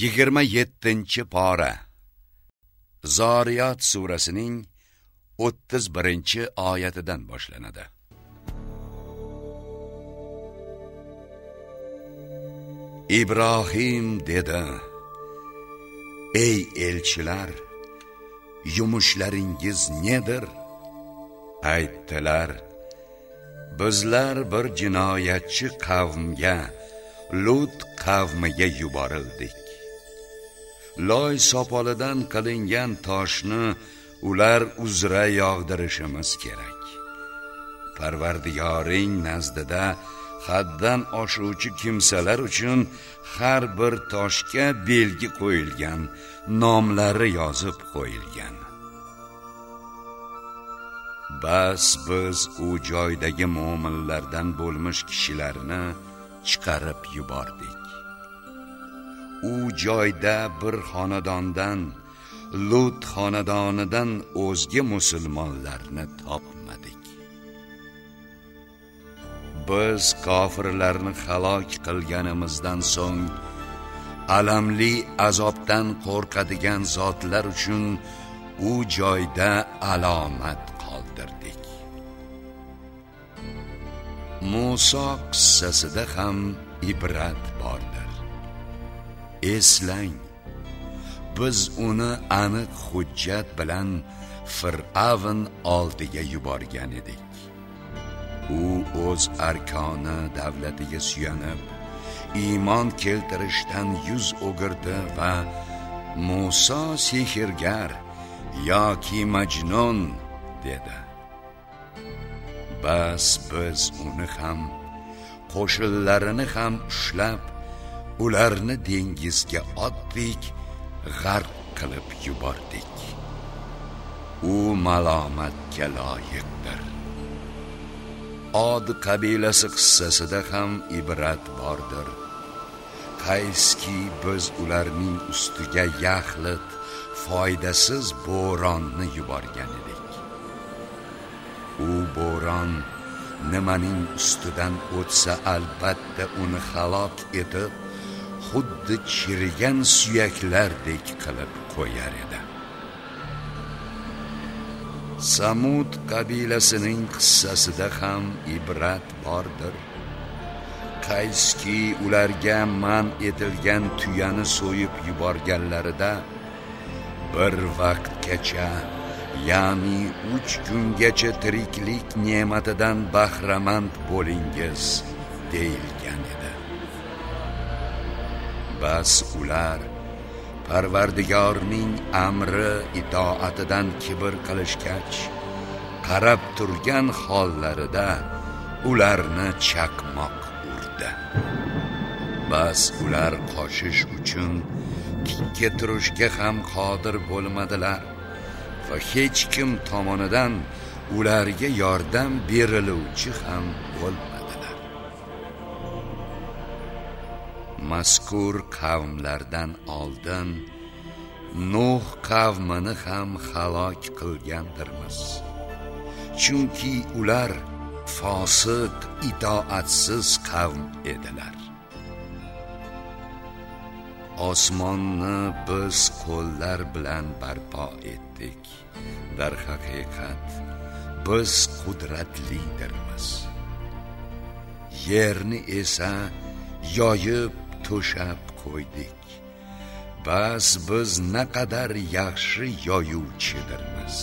yigirma yettinchi pora. Zoriyat surasining o'ttiz birinchi oyatidan boshlanadi. Ibrohim dedi ey elchilar yumushlaringiz nedir? Aytdilar bizlar bir jinoyatchi qavmga lut qavmiga yuborildik. Loy sopolidan qilingan toshni ular uzra yog'dirishimiz kerak. Parvardigoring nazdida haddan oshuvchi kimsalar uchun har bir toshga belgi qo'yilgan nomlari yozib qo'yilgan. Bas biz u joydagi mo'minlardan bo'lmish kishilarni chiqarib yubordik. U joyda bir xonadondan lut xonadonidan o'zga musulmonlarni topmadik. Biz kofirlarni halok qilganimizdan so'ng alamli azobdan qo'rqadigan zotlar uchun u joyda alomat qoldirdik. Muso qissasida ham ibrat bordir eslang. Biz uni aniq hujjat bilan fir'avn oldiga yuborgan edik. U o'z arkoni davlatiga suyanib iymon keltirishdan yuz o'girdi va Muso sehrgar yoki majnun dedi. Bas biz uni ham qo'shinlarini ham ushlab ularni dengizga otdik g'arq qilib yubordik. U malomatga loyiqdir. Od qabilasi qissasida ham ibrat bordir. Qayski biz ularning ustiga yaxlit foydasiz bo'ronni yuborgan edik. U bo'ron nimaning ustidan o'tsa albatta uni halok etib xuddi chirigan suyaklardek qilib qo'yar edi. Samud qabilasining qissasida ham ibrat bordir. Qayski ularga man etilgan tuyani so'yib yuborganlarida bir vaqtgacha ya'ni uch kungacha tiriklik ne'matidan bahramand bo'lingiz deyilgan edi. Bas ular. Parvardigorning amri itoatidan kibr qilishgach qarab turgan hollarida ularni chaqmoq urdi. Bas ular qoshish uchun tikka turishga ham qodir bo'lmadilar va hech kim tomonidan ularga yordam beriluvchi ham bo'lmadi. Mazkur qavmlardan oldin nuh qavmini ham halok qilgandirmiz. Chunki ular fosiq itoatsiz qavm edilar. Osmonni biz qo'llar bilan barpo etdik. Darhaqiqat biz qudratlidirmiz. Yerni esa yoyib to'shab qo'ydik bas biz naqadar yaxshi yoyuvchidirmiz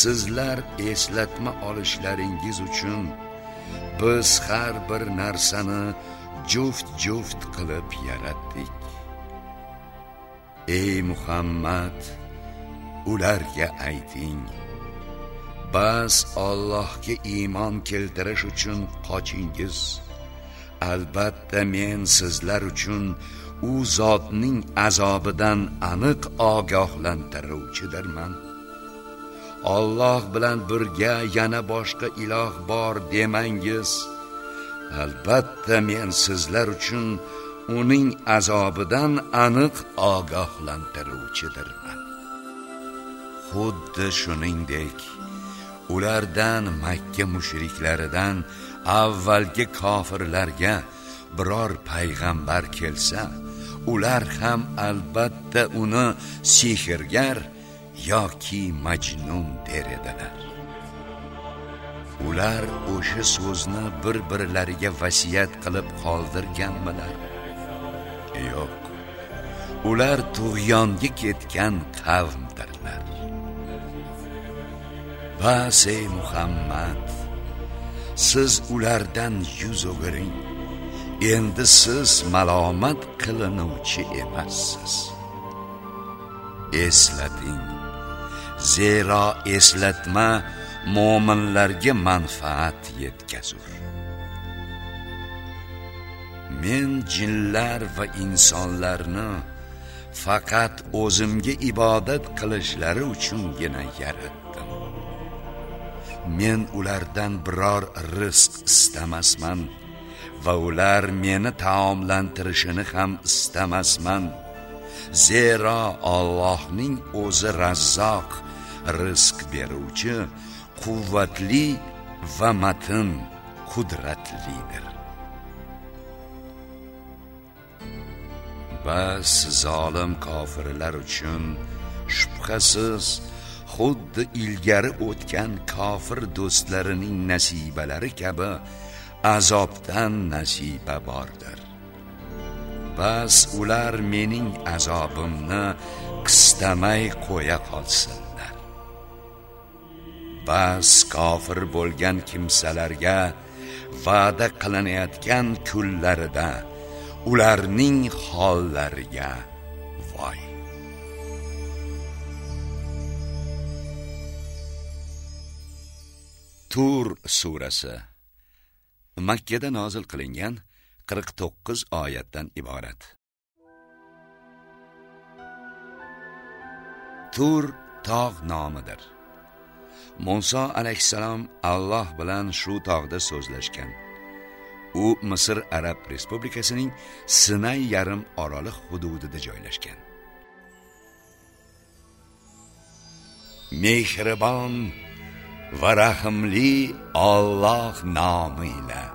sizlar eslatma olishlaringiz uchun biz har bir narsani juft juft qilib yaratdik ey muhammad ularga ayting bas Allohga iymon keltirish uchun qochingiz albatta men sizlar uchun u zotning azobidan aniq ogohlantiruvchidirman. Alloh bilan birga yana boshqa iloh bor demangiz. Albatta men sizlar uchun uning azobidan aniq ogohlantiruvchidirman. Xuddi shuningdek ulardan makka mushriklaridan avvalgi kofirlarga biror payg'ambar kelsa ular ham albatta uni sehrgar yoki majnun der edilar. Ular o'sha so'zni bir birlariga vasiyat qilib qoldirganmilar. Yo'q ular tug'yonga ketgan qavmdirlar. Bas ey muhammad! Siz ulardan yuz o'giring. Endi siz malomat qilinuvchi emassiz. Eslating. Zero eslatma mo'minlarga manfaat yetkazur. Men jinlar va insonlarni faqat o'zimga ibodat qilishlari uchungina yaratdim. Men ulardan biror rizq istamasman va ular meni taomlantirishini ham istamasman. Zero Allohning o'zi razzoq rizq beruvchi quvvatli va matin qudratlidir. Bas zolim kofirlar uchun shubhasiz xuddi ilgari o'tgan kofir do'stlarining nasibalari kabi azobdan nasiba bordir. Bas ular mening azobimni qistamay qo'ya qolsinlar. Bas kofir bo'lgan kimsalarga va'da qilinayotgan kunlarida ularning hollariga tur surasi. Makkada nozil qilingan 49 oyatdan iborat. Tur tog' nomidir. Musa alayhissalom Alloh bilan shu tog'da so'zlashgan. U misr arab respublikasining sinay yarim oroli hududida joylashgan. Mehribon va rahmli Alloh nomi bilan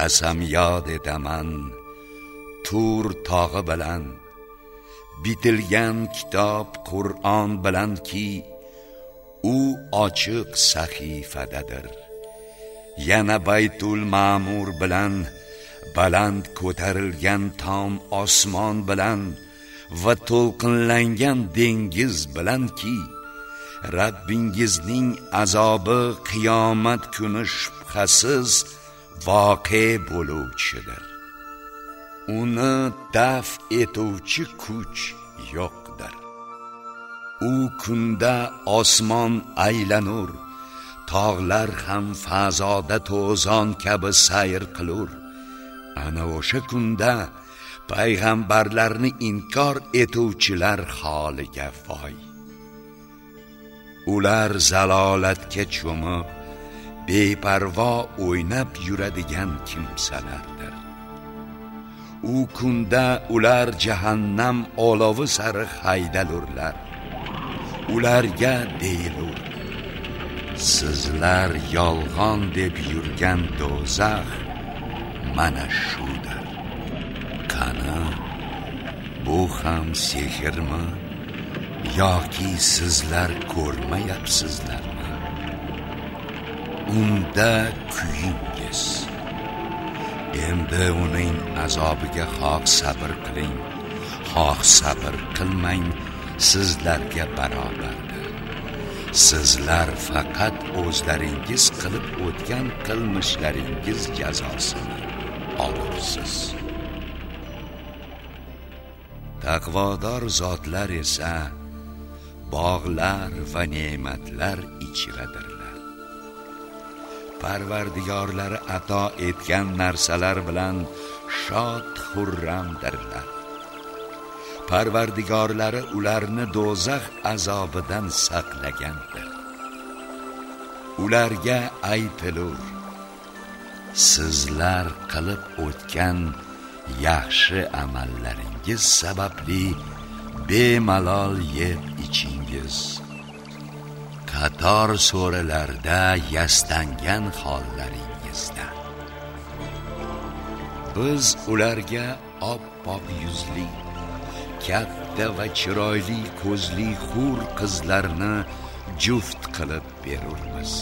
qasam yod etaman tur tog'i bilan. Bitilgan kitob qur'on bilanki u ochiq sahifadadir. Yana baytul ma'mur bilan baland ko'tarilgan tom osmon bilan va to'lqinlangan dengiz bilanki Rabbingizning azobi qiyomat kuni shubhasiz voqe bo'luvchidir. Uni daf etuvchi kuch yo'qdir. U kunda osmon aylanur tog'lar ham fazoda to'zon kabi sayr qilur. Ana o'sha kunda payg'ambarlarni inkor etuvchilar holiga voy ular zalolatga cho'mib beparvo o'ynab yuradigan kimsalardir. U kunda ular jahannam olovi sari haydalurlar. Ularga deyilur sizlar yolg'on deb yurgan do'zax mana shudir qani bu ham sehrmi yoki sizlar ko'rmayapsizlarmi unda kuyingiz endi uning azobiga xoh sabr qiling xoh sabr qilmang sizlarga barobardir sizlar faqat o'zlaringiz qilib o'tgan qilmishlaringiz jazosini olursiz taqvodor zotlar esa bog'lar va ne'matlar ichidadirlar parvardigorlari ato etgan narsalar bilan shod xurramdirlar parvardigorlari ularni do'zax azobidan saqlagandir. Ularga aytilur sizlar qilib o'tgan yaxshi amallaringiz sababli bemalol yeb ichingiz. Qator so'rilarda yastangan hollaringizda. Biz ularga oppoq yuzli katta va chiroyli ko'zli hur qizlarni juft qilib berurmiz.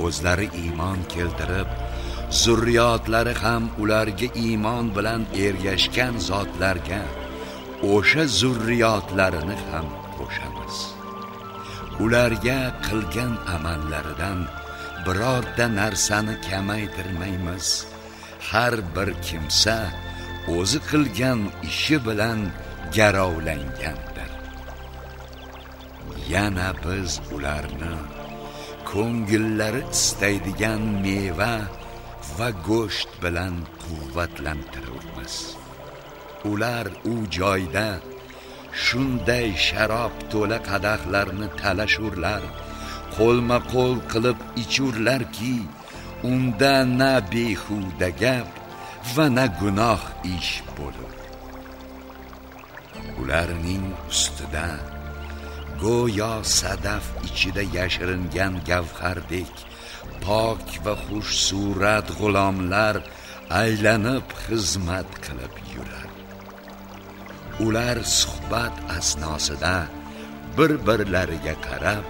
O'zlari iymon keltirib zurriyotlari ham ularga iymon bilan ergashgan zotlarga o'sha zurriyotlarini ham qo'shamiz. Ularga qilgan amallaridan birorta narsani kamaytirmaymiz. Har bir kimsa o'zi qilgan ishi bilan garovlangandir. Yana biz ularni ko'ngillari istaydigan meva va go'sht bilan quvvatlantirurmiz ular u joyda shunday sharob to'la qadahlarni talashurlar qo'lma qo'l qilib ichurlarki unda na behuda gap va na gunoh ish bo'lur. Ularning ustida go'yo sadaf ichida yashiringan gavhardek pok va xush surat g'ulomlar aylanib xizmat qilib yurar ular suhbat asnosida bir birlariga qarab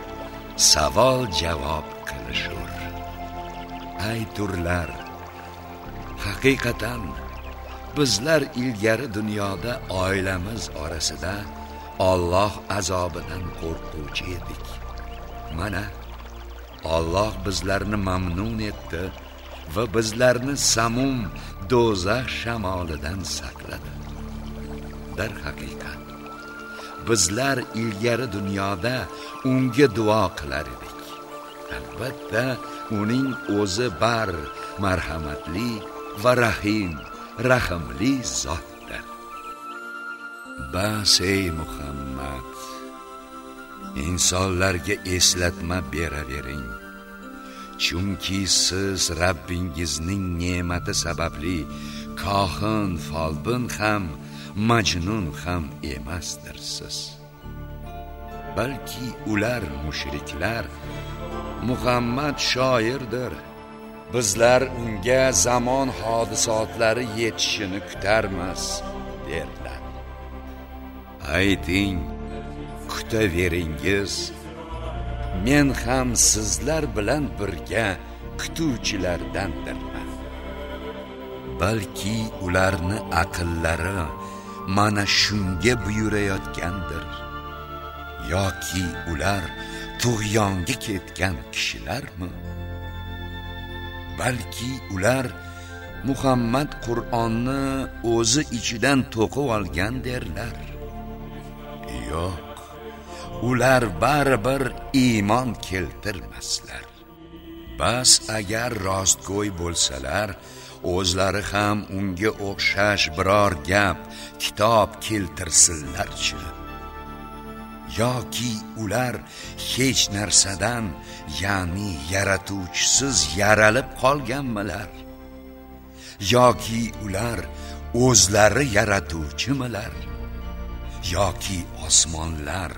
savol javob qilishur. Ayturlar haqiqatan bizlar ilgari dunyoda oilamiz orasida Alloh azobidan qo'rquvchi edik. Mana Alloh bizlarni mamnun etdi va bizlarni samum do'zax shamolidan saqladi. Dar haqiqat bizlar ilgari dunyoda unga duo qilar edik. Albatta uning o'zi bar marhamatli va rahim rahimli zot. Bas ey muhammad. Insonlarga eslatma beravering. Chunki siz Rabbingizning ne'mati sababli kohin folbin ham majnun ham emasdirsiz. Balki ular mushriklar Muhammad shoirdir. Bizlar unga zamon hodisotlari yetishini kutarmiz derdi ayting kutaveringiz men ham sizlar bilan birga kutuvchilardandirman. Balki ularni aqllari mana shunga buyurayotgandir. Yoki ular tug'yonga ketgan kishilarmi? Balki ular muhammad qur'onni o'zi ichidan to'qib olgan derlar. Yo'q. Ular baribir iymon keltirmaslar. Bas agar rostgo'y bo'lsalar o'zlari ham unga o'xshash biror gap kitob keltirsinlarchi. Yoki ular hech narsadan ya'ni yaratuvchisiz yaralib qolganmilar? Yoki ular o'zlari yaratuvchimilar? Yoki osmonlar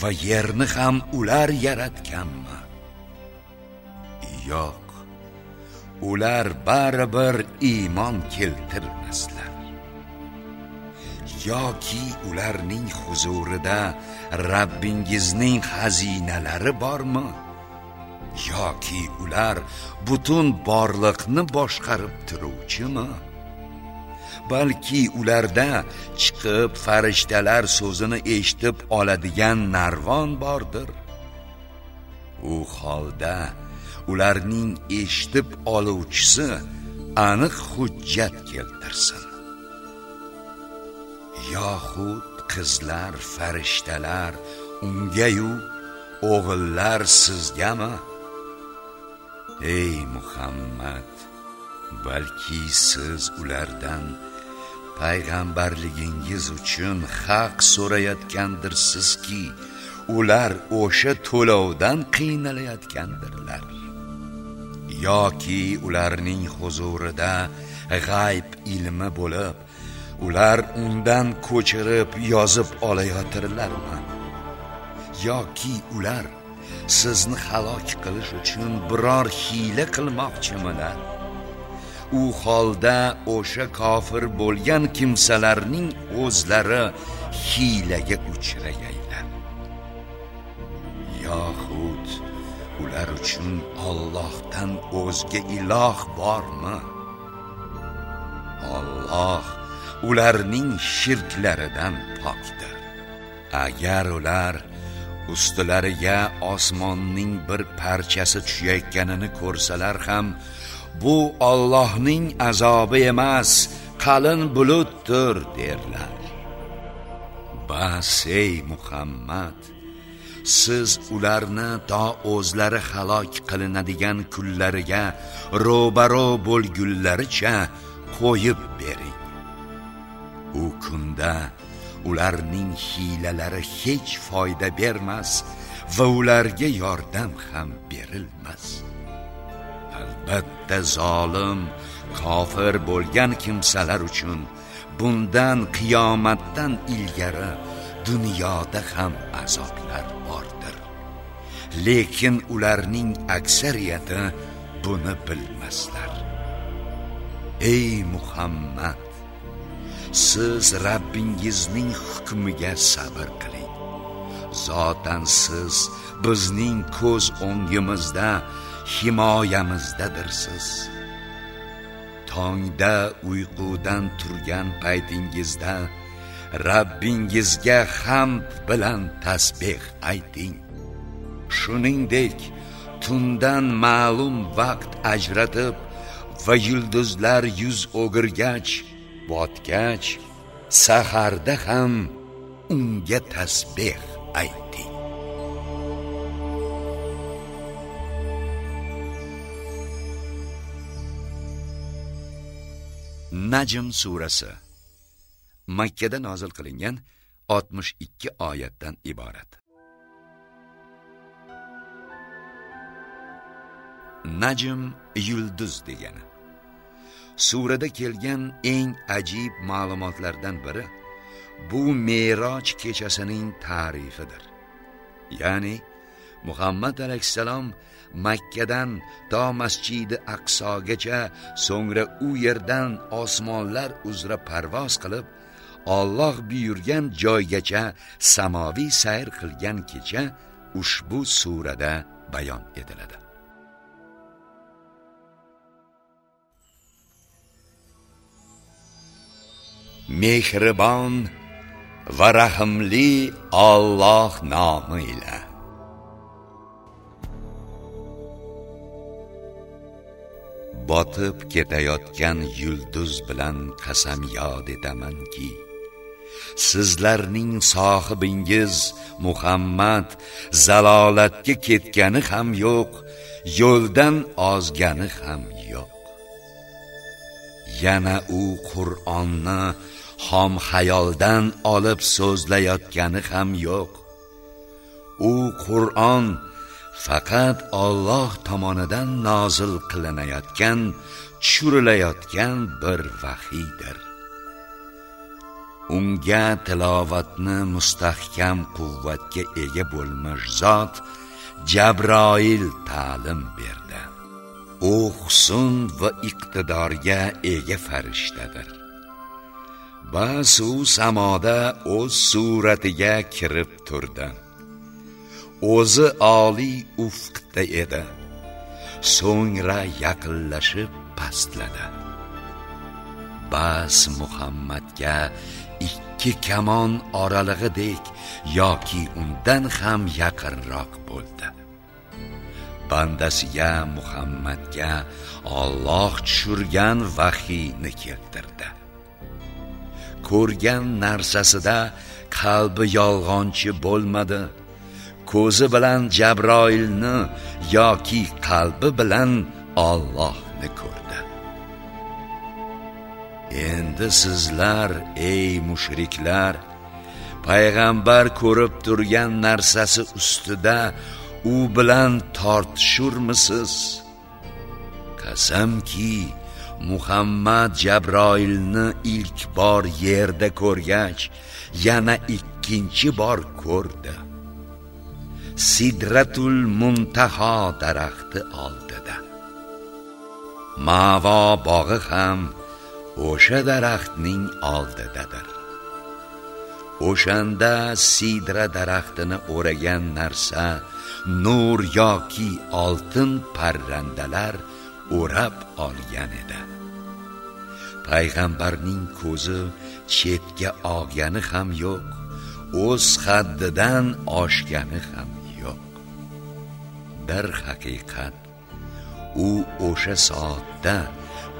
va yerni ham ular yaratganmi? Yo'q. Ular baribir iymon keltirmaslar. Yoki ularning huzurida Rabbingizning xazinalari bormi? Yoki ular butun borliqni boshqarib turuvchimi? Balki ularda chiqib farishtalar so'zini eshitib oladigan narvon bordir. U holda ularning eshitib oluvchisi aniq hujjat keltirsin. Yoxud qizlar farishtalar ungayu o'g'illar sizgami? Ey muhammad balki siz ulardan payg'ambarligingiz uchun haq so'rayotgandirsizki ular o'sha to'lovdan qiynalayotgandirlar. Yoki ularning huzurida g'ayb ilmi bo'lib ular undan ko'chirib yozib olayotirlarmi yoki ular sizni halok qilish uchun biror hiyla qilmoqchimilar? U holda o'sha kofir bo'lgan kimsalarning o'zlari hiylaga uchragaylar yoxud ular uchun Allohdan o'zga iloh bormi? Alloh ularning shirklaridan pokdir agar ular ustilariga osmonning bir parchasi tushayotganini ko'rsalar ham bu Allohning azobi emas qalin bulutdir derlar. Bas ey muhammad siz ularni to o'zlari halok qilinadigan kunlariga ro'baro bo'lgunlaricha qo'yib bering. U kunda ularning hiylalari hech foyda bermas va ularga yordam ham berilmas. Albatta zolim kofir bo'lgan kimsalar uchun bundan qiyomatdan ilgari dunyoda ham azoblar bordir. Lekin ularning aksariyati buni bilmaslar. Ey muhammad siz Rabbingizning hukmiga sabr qiling. Zotan siz bizning ko'z o'ngimizda himoyamizdadirsiz. Tongda uyqudan turgan paytingizda Rabbingizga hamd bilan tasbih ayting. Shuningdek tundan ma'lum vaqt ajratib va yulduzlar yuz o'girgach botgach saharda ham unga tasbih ayting. Najm surasi. Makkada nozil qilingan 62 oyatdan iborat. Najm yulduz degani. Surada kelgan eng ajib ma'lumotlardan biri bu Me'roj kechasining ta'rifidir. Ya'ni Muhammad alayhisalom Makkadan to Masjidi Aqsogacha, so'ngra u yerdan osmonlar uzra parvoz qilib, Alloh buyurgan joygacha samoviy sayr qilgan kecha ushbu surada bayon etiladi. mehribon va rahimli Alloh nomi ila botib ketayotgan yulduz bilan qasamyod etamanki sizlarning sohibingiz Muhammad zalolatga ketgani ham yo'q yo'ldan ozgani ham yo'q. Yana u Qur'onni xom xayoldan olib so'zlayotgani ham yo'q. U qur'on faqat Alloh tomonidan nozil qilinayotgan tushirilayotgan bir vahiydir unga tilovatni mustahkam quvvatga ega bo'lmish zot Jabroil ta'lim berdi. U husn va iqtidorga ega farishtadir. Bas u samoda o'z suratiga kirib turdi. O'zi oliy ufqda edi. So'ngra yaqinlashib pastladi. Bas muhammadga ikki kamon oralig'idek yoki undan ham yaqinroq bo'ldi. Bandasiga muhammadga Alloh tushirgan vahiyni keltirdi. Ko'rgan narsasida qalbi yolg'onchi bo'lmadi. Ko'zi bilan jabroilni yoki qalbi bilan Allohni ko'rdi. Endi sizlar ey mushriklar payg'ambar ko'rib turgan narsasi ustida u bilan tortishurmisiz? Qasamki muhammad jabroilni ilk bor yerda ko'rgach yana ikkinchi bor ko'rdi. Sidratul muntaho daraxti oldida. Mavo bog'i ham o'sha daraxtning oldidadir. O'shanda sidra daraxtini o'ragan narsa nur yoki oltin parrandalar o'rab olgan edi. Payg'ambarning ko'zi chetga og'gani ham yo'q o'z haddidan oshgani ham darhaqiqat haqiqat u o'sha soatda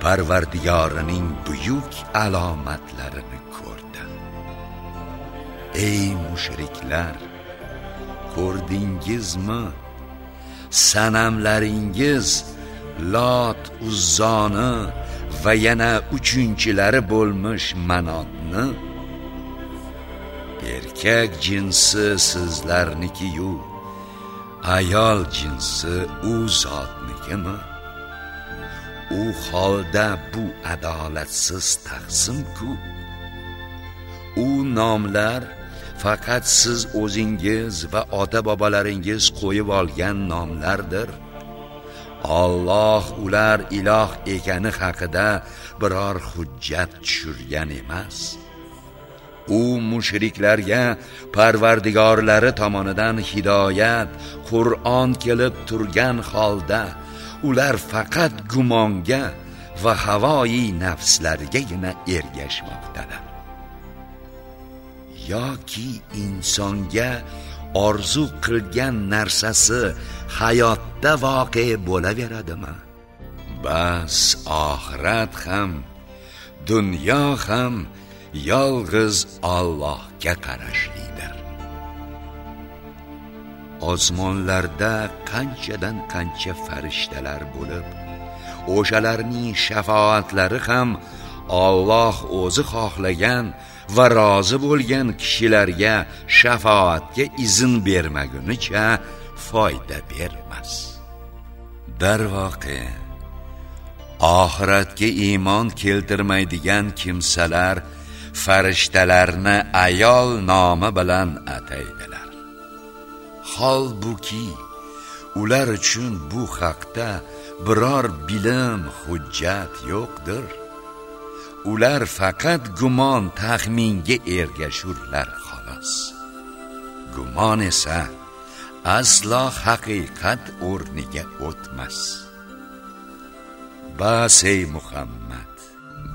parvardigorining buyuk alomatlarini ko'rdi. Ey mushriklar ko'rdingizmi? Sanamlaringiz lot uzzoni va yana uchinchilari bo'lmish manotni. Erkak jinsi sizlarnikiyu. Ayol jinsi u zotnikimi? U holda bu adolatsiz taqsimku? U nomlar faqat siz o'zingiz va ota bobolaringiz qo'yib olgan nomlardir. Alloh ular iloh ekani haqida biror hujjat tushirgan emas. U mushriklarga parvardigorlari tomonidan hidoyat qur'on kelib turgan holda ular faqat gumonga va havoyi nafslarigagina ergashmoqdalar yoki insonga orzu qilgan narsasi hayotda voqe bo'laveradimi? Bas oxirat ham dunyo ham yolg'iz Allohga qarashlidir. Osmonlarda qanchadan qancha farishtalar bo'lib o'shalarning shafoatlari ham Alloh o'zi xohlagan va rozi bo'lgan kishilarga shafoatga izn bermagunicha foyda bermas. Darvoqa oxiratga iymon keltirmaydigan kimsalar farishtalarni ayol nomi bilan ataydilar. Holbuki ular uchun bu haqda biror bilim hujjat yo'qdir. Ular faqat gumon taxminga ergashurlar xolos. Gumon esa aslo haqiqat o'rniga o'tmas. Bas ey muhammad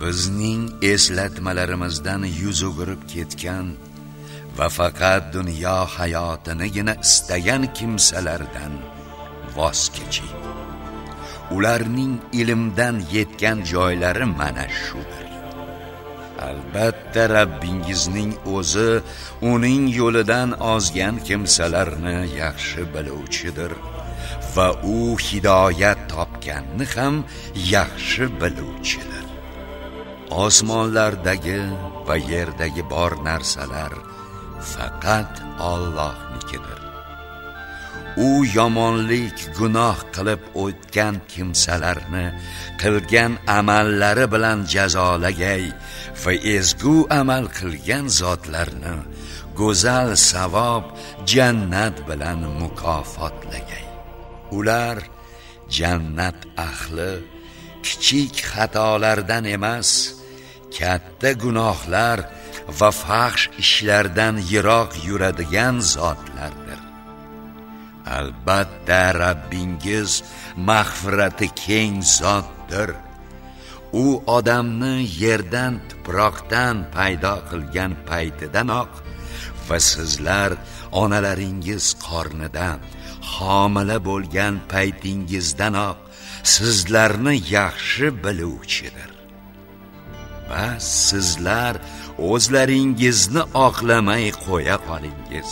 bizning eslatmalarimizdan yuz o'girib ketgan va faqat dunyo hayotinigina istagan kimsalardan voz keching. Ularning ilmdan yetgan joylari mana shudir. Albatta Rabbingizning o'zi uning yo'lidan ozgan kimsalarni yaxshi biluvchidir va u hidoyat topganni ham yaxshi biluvchidir. Osmonlardagi va yerdagi bor narsalar faqat Allohnikidir. U yomonlik gunoh qilib o'tgan kimsalarni qilgan amallari bilan jazolagay va ezgu amal qilgan zotlarni go'zal savob jannat bilan mukofotlagay. Ular jannat ahli kichik xatolardan emas katta gunohlar va fahsh ishlardan yiroq yuradigan zotlardir. Albatta Rabbingiz mag'firati keng zotdir. U odamni yerdan tuproqdan paydo qilgan paytidanoq va sizlar onalaringiz qornidan homila bo'lgan paytingizdanoq sizlarni yaxshi biluvchidir. Va sizlar o'zlaringizni oqlamay qo'ya qolingiz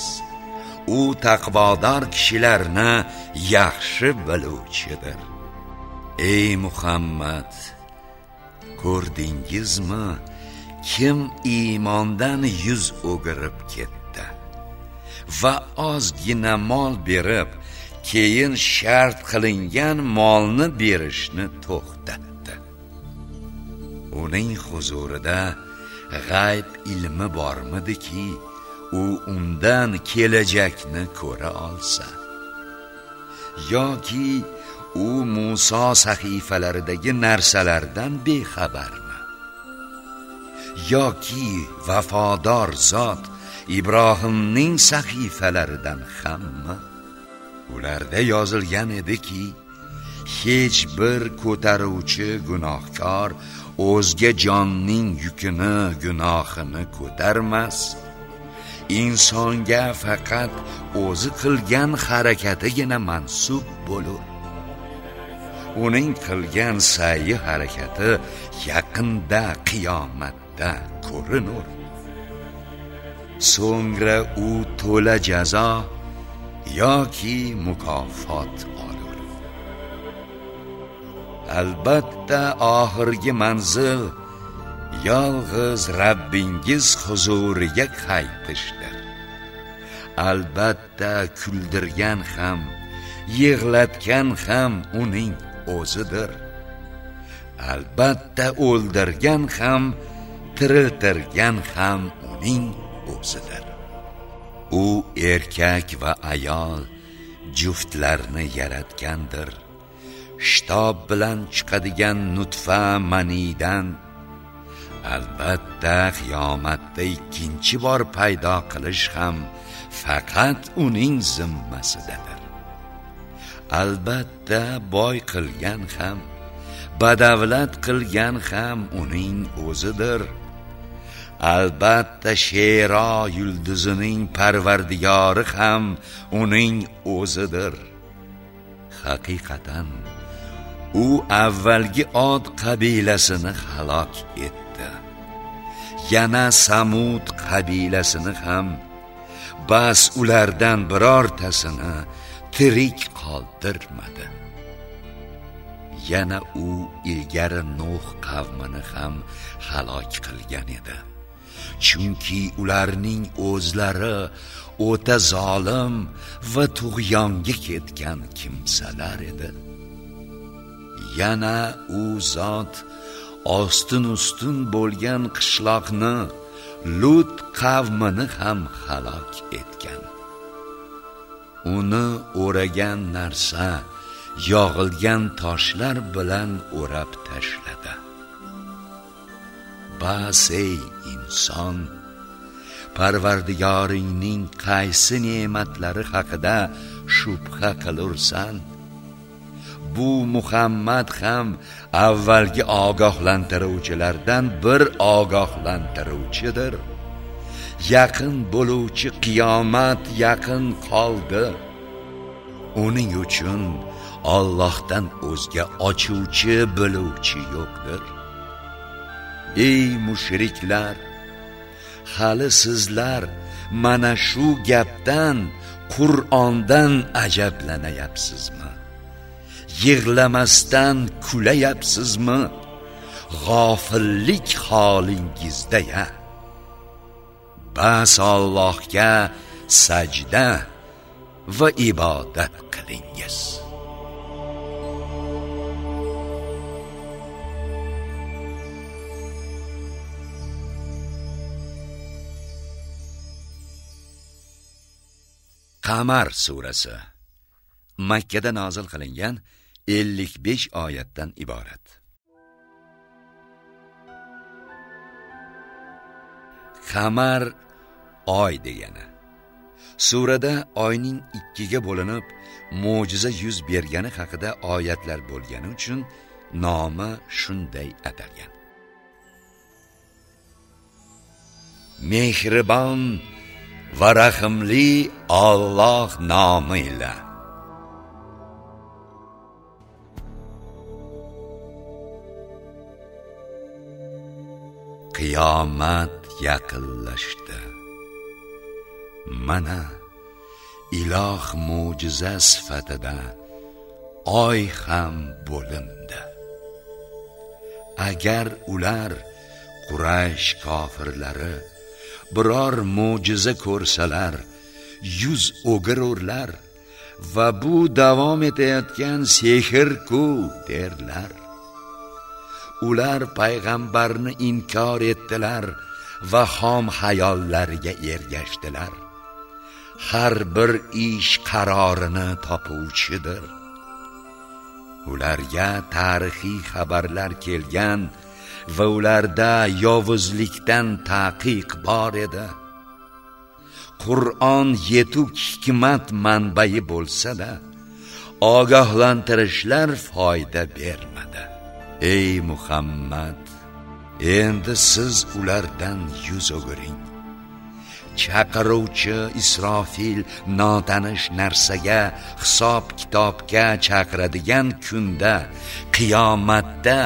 u taqvodor kishilarni yaxshi biluvchidir. Ey muhammad ko'rdingizmi kim iymondan yuz o'girib ketdi? Va ozgina mol berib keyin shart qilingan molni berishni to'xtatdi uning huzurida g'ayb ilmi bormidiki u undan kelajakni ko'ra olsa. Yoki u Muso sahifalaridagi narsalardan bexabarmi? Yoki vafodor zot Ibrohimning sahifalaridan hammi? Ularda yozilgan ediki hech bir ko'taruvchi gunohkor o'zga jonning yukini gunohini ko'tarmas. Insonga faqat o'zi qilgan harakatigina mansub bo'lur. Uning qilgan sa'yi harakati yaqinda qiyomatda ko'rinur. So'ngra u to'la jazo yoki mukofot albatta oxirgi manzil yolg'iz Rabbingiz huzuriga qaytishdir. Albatta kuldirgan ham yig'latgan ham uning o'zidir. Albatta o'ldirgan ham tiriltirgan ham uning o'zidir. U erkak va ayol juftlarni yaratgandir. Shitob bilan chiqadigan nutfa manidan albatta qiyomatda ikkinchi bor paydo qilish ham faqat uning zimmasidadir. Albatta boy qilgan ham badavlat qilgan ham uning o'zidir. Albatta shero yulduzining parvardigori ham uning o'zidir. Haqiqatan u avvalgi od qabilasini halok etdi. Yana samud qabilasini ham bas ulardan birortasini tirik qoldirmadi. Yana u ilgari nuh qavmini ham halok qilgan edi. Chunki ularning o'zlari o'ta zolim va tug'yonga ketgan kimsalar edi. Yana u zot ostin ustun bo'lgan qishloqni lut qavmini ham halok etgan. Uni o'ragan narsa yog'ilgan toshlar bilan o'rab tashladi. Bas ey inson! Parvardigoringning qaysi ne'matlari haqida shubha qilursan? Bu muhammad ham avvalgi ogohlantiruvchilardan bir ogohlantiruvchidir. Yaqin bo'luvchi qiyomat yaqin qoldi. Uning uchun Allohdan o'zga ochuvchi biluvchi yo'qdir. Ey mushriklar hali sizlar mana shu gapdan qur'ondan ajablanayapsizmi? Yig'lamasdan kulayapsizmi? G'ofillik holingizda ya. Bas Allohga sajda va ibodat qilingiz. Qamar surasi. Makkada nozil qilingan 55 oyatdan iborat. Qamar oy degani. Surada oyning ikkiga bo'linib mo'jiza yuz bergani haqida oyatlar bo'lgani uchun nomi shunday atalgan. Mehribon va rahimli Alloh nomi ila qiyomat yaqinlashdi. Mana iloh mo'jiza sifatida oy ham bo'lindi agar ular quraysh kofirlari biror mo'jiza ko'rsalar yuz o'girurlar va bu davom etayotgan sehr ku derlar. Ular payg'ambarni inkor etdilar va xom hayollariga ergashdilar. Har bir ish qarorini topuvchidir. Ularga tarixiy xabarlar kelgan va ularda yovuzlikdan taqiq bor edi. Qur'on yetuk hikmat manbai bo'lsa-da ogohlantirishlar foyda bermadi. Ey muhammad endi siz ulardan yuz o'giring. Chaqiruvchi isrofil notanish narsaga hisob kitobga chaqiradigan kunda qiyomatda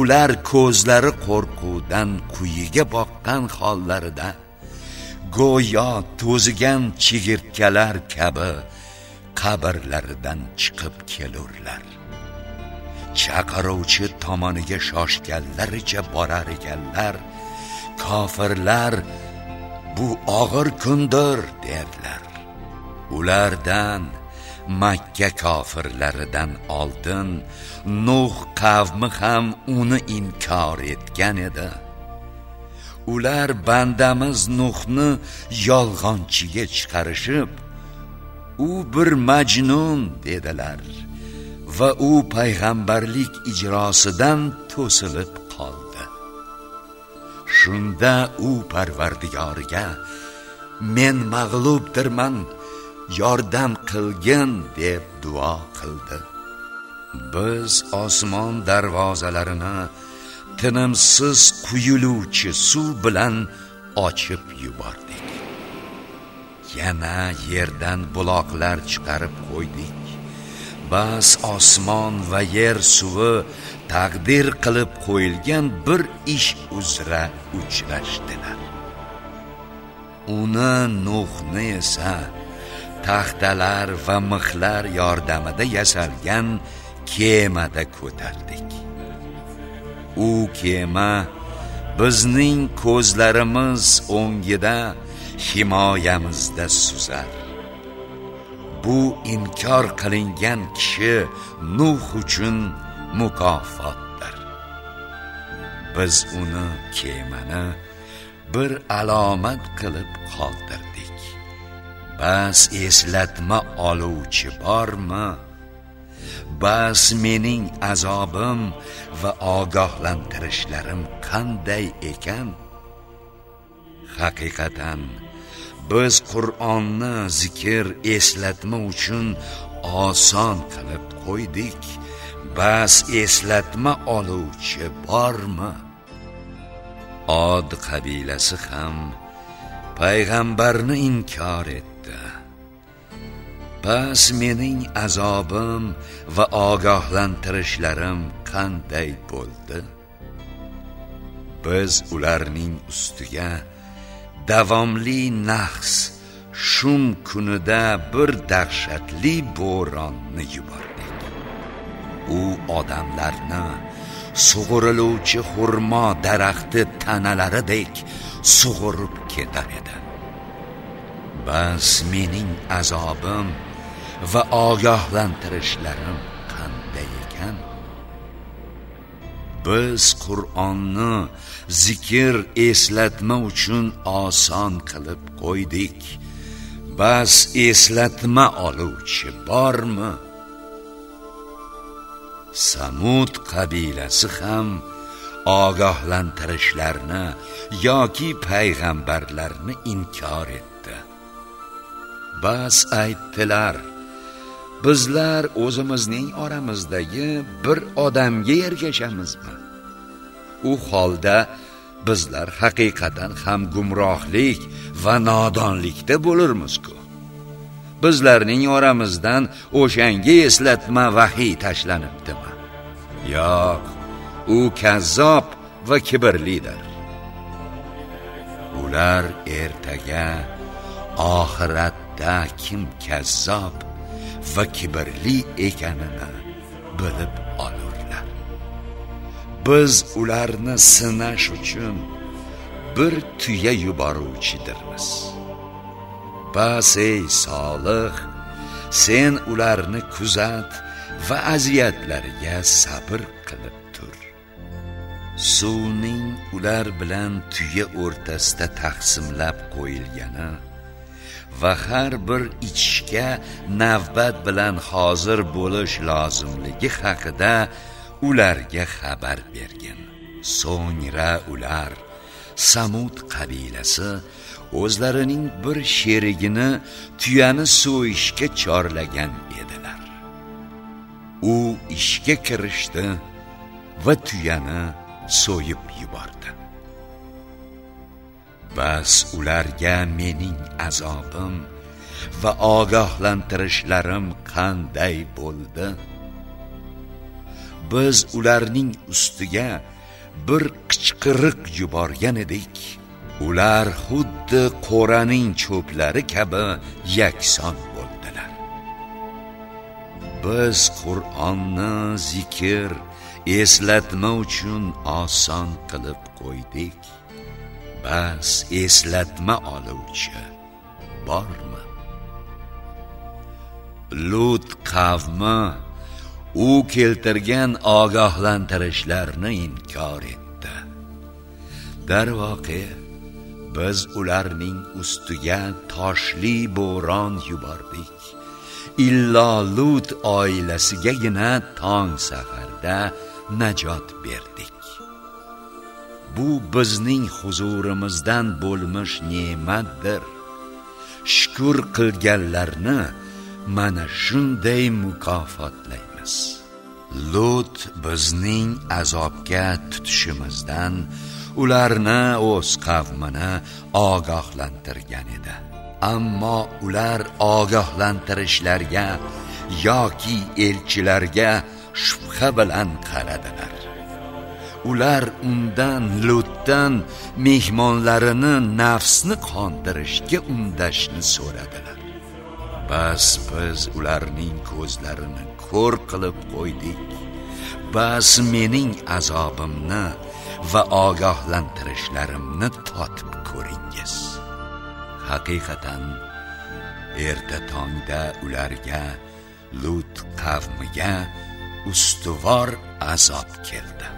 ular ko'zlari qo'rquvdan quyiga boqqan hollarida go'yo to'zigan chigirtkalar kabi qabrlaridan chiqib kelurlar. Chaqiruvchi tomoniga shoshganlaricha borar ekanlar kofirlar bu og'ir kundir derdilar ulardan makka kofirlaridan oldin nuh qavmi ham uni inkor etgan edi. Ular bandamiz nuhni yolg'onchiga chiqarishib u bir majnun dedilar. Va u payg'ambarlik ijrosidan to'silib qoldi. Shunda u parvardigoriga men mag'lubdirman yordam qilgin deb duo qildi. Biz osmon darvozalarini tinimsiz quyiluvchi suv bilan ochib yubordik. Yana yerdan buloqlar chiqarib qo'ydik. Bas osmon va yer suvi taqdir qilib qo'yilgan bir ish uzra uchrashdilar. Uni nuhni esa taxtalar va mixlar yordamida yasalgan kemada ko'tardik. U kema bizning ko'zlarimiz o'ngida himoyamizda suzar. Bu inkor qilingan kishi nuh uchun mukofotdir. Biz uni kemani bir alomat qilib qoldirdik. Bas eslatma oluvchi bormi? Bas mening azobim va ogohlantirishlarim qanday ekan? Haqiqatan biz qur'onni zikr eslatma uchun oson qilib qo'ydik. Bas eslatma oluvchi bormi? Od qabilasi ham payg'ambarni inkor etdi. Bas mening azobim va ogohlantirishlarim qanday bo'ldi? Biz ularning ustiga davomli nahs shum kunida bir dahshatli bo'ronni yubordik. U odamlarni sug'uriluvchi xurmo daraxti tanalaridek sug'urib ketar edi. Bas mening azobim va ogohlantirishlarim qanday ekan? Biz qur'onni zikr eslatma uchun oson qilib qo'ydik. Bas eslatma oluvchi bormi? Samud qabilasi ham ogohlantirishlarni yoki payg'ambarlarni inkor etdi. Bas aytdilar bizlar o'zimizning oramizdagi bir odamga ergashamizmi? U holda bizlar haqiqatan ham gumrohlik va nodonlikda bo'lurmiz-ku. Bizlarning oramizdan o'shanga eslatma vahiy tashlanibdimi? Yo'q u kazzob va kibrlidir ular ertaga oxiratda kim kazzob va kibrli ekanini bilib biz ularni sinash uchun bir tuya yuboruvchidirmiz. Bas ey solih sen ularni kuzat va aziyatlariga sabr qilib tur. Suvning ular bilan tuya o'rtasida taqsimlab qo'yilgani va har bir ichishga navbat bilan hozir bo'lish lozimligi haqida ularga xabar bergin. So'ngra ular samud qabilasi o'zlarining bir sherigini tuyani so'yishga chorlagan edilar. U ishga kirishdi va tuyani so'yib yubordi. Bas ularga mening azobim va ogohlantirishlarim qanday bo'ldi? Biz ularning ustiga bir qichqiriq yuborgan edik. Ular xuddi qo'raning cho'plari kabi yakson bo'ldilar. Biz qur'onni zikr eslatma uchun oson qilib qo'ydik. Bas eslatma oluvchi bormi? Lut qavmi u keltirgan ogohlantirishlarni inkor etdi. Darvoqe biz ularning ustiga toshli bo'ron yubordik. Illo lut oilasigagina tong saharda najot berdik. Bu bizning huzurimizdan bo'lmish ne'matdir. Shukr qilganlarni mana shunday mukofotlaydi mukofotlaymiz lut bizning azobga tutishimizdan ularni o'z qavmini ogohlantirgan edi. Ammo ular ogohlantirishlarga yoki elchilarga shubha bilan qaradilar. Ular undan lutdan mehmonlarini nafsni qondirishga undashni so'radilar. Bas biz ularning ko'zlarini ko'r qilib qo'ydik. Bas mening azobimni va ogohlantirishlarimni totib ko'ringiz. Haqiqatan erta tongda ularga lut qavmiga ustuvor azob keldi.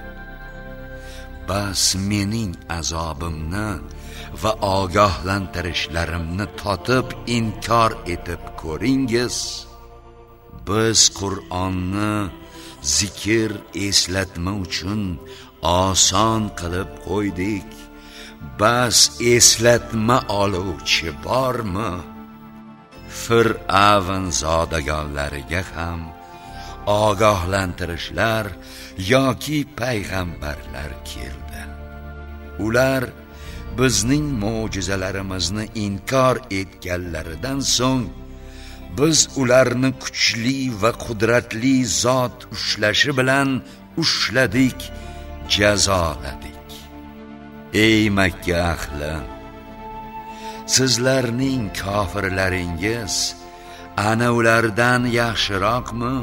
Bas mening azobimni va ogohlantirishlarimni totib inkor etib ko'ringiz. Biz qur'onni zikr eslatma uchun oson qilib qo'ydik. Bas eslatma oluvchi bormi? Fir'avn zodagonlariga ham ogohlantirishlar yoki payg'ambarlar keldi. Ular bizning mo'jizalarimizni inkor etganlaridan so'ng biz ularni kuchli va qudratli zot ushlashi bilan ushladik jazoladik. Ey makka ahli sizlarning kofirlaringiz ana ulardan yaxshiroqmi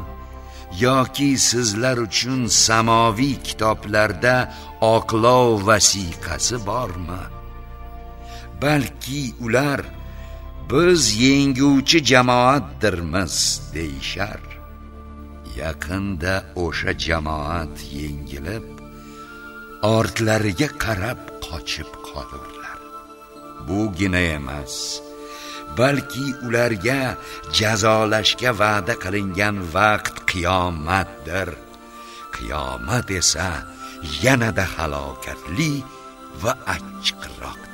yoki sizlar uchun samoviy kitoblarda oqlov vasiqasi bormi? Balki ular biz yenguvchi jamoatdirmiz deyishar. Yaqinda o'sha jamoat yengilib ortlariga qarab qochib qolurlar. Bugina emas balki ularga jazolashga va'da qilingan vaqt qiyomatdir. Qiyomat esa yanada halokatli va achchiqroq.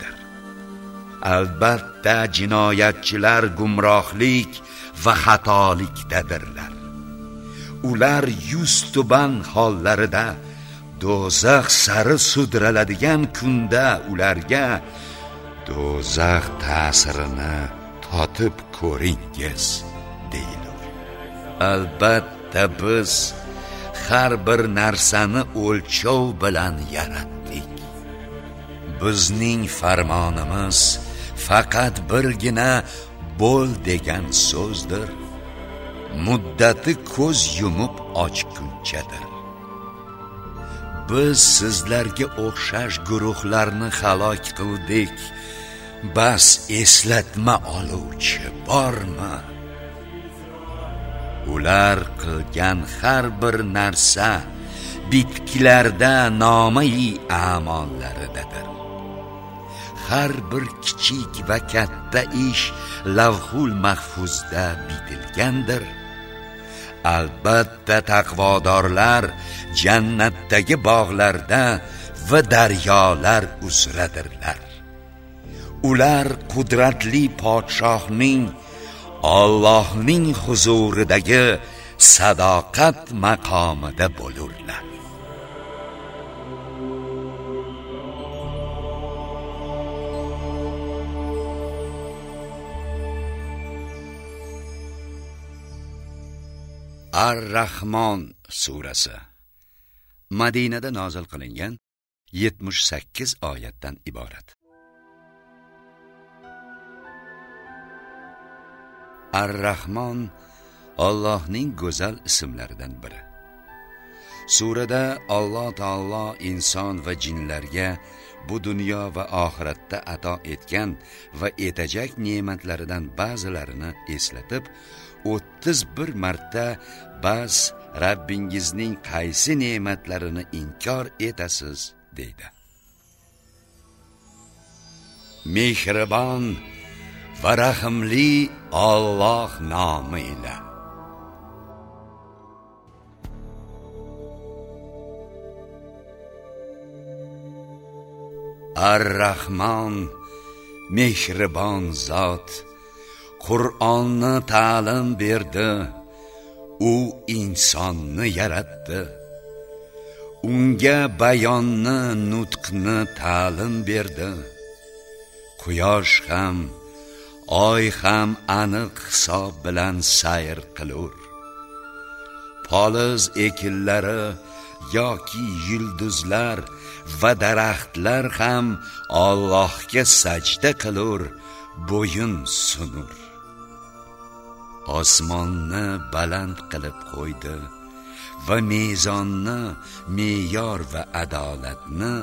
Albatta jinoyatchilar gumrohlik va xatolikdadirlar. Ular yuz tuban hollarida do'zax sari sudraladigan kunda ularga do'zax ta'sirini totib ko'ringiz deyilur albatta biz har bir narsani o'lchov bilan yaratdik. Bizning farmonimiz faqat birgina bo'l degan so'zdir. Muddati ko'z yumib ochgunchadir. Biz sizlarga o'xshash guruhlarni halok qildik. Bas eslatma oluvchi bormi? Ular qilgan har bir narsa bitkilarda nomai a'mollaridadir har bir kichik va katta ish lavhul mahfuzda bitilgandir. Albatta taqvodorlar jannatdagi bog'larda va daryolar uzradirlar. Ular qudratli podshohning Allohning huzuridagi sadoqat maqomida bo'lurlar. Ar rahmon surasi. Madinada nozil qilingan 78 oyatdan iborat. Ar rahmon Allohning go'zal ismlaridan biri. Surada alloh taolo inson va jinlarga bu dunyo va oxiratda ato etgan va etajak ne'matlaridan ba'zilarini eslatib o'ttiz bir marta bas rabbingizning qaysi ne'matlarini inkor etasiz deydi. Mehribon va rahimli Alloh nomi ila. Ar-rahmon mehribon zot qur'onni ta'lim berdi. U insonni yaratdi. Unga bayonni nutqni ta'lim berdi. Quyosh ham oy ham aniq hisob bilan sayr qilur. Poliz ekinlari yoki yulduzlar va daraxtlar ham Allohga sajda qilur bo'yin sunur. Osmonni baland qilib qo'ydi va mezonni me'yor va adolatni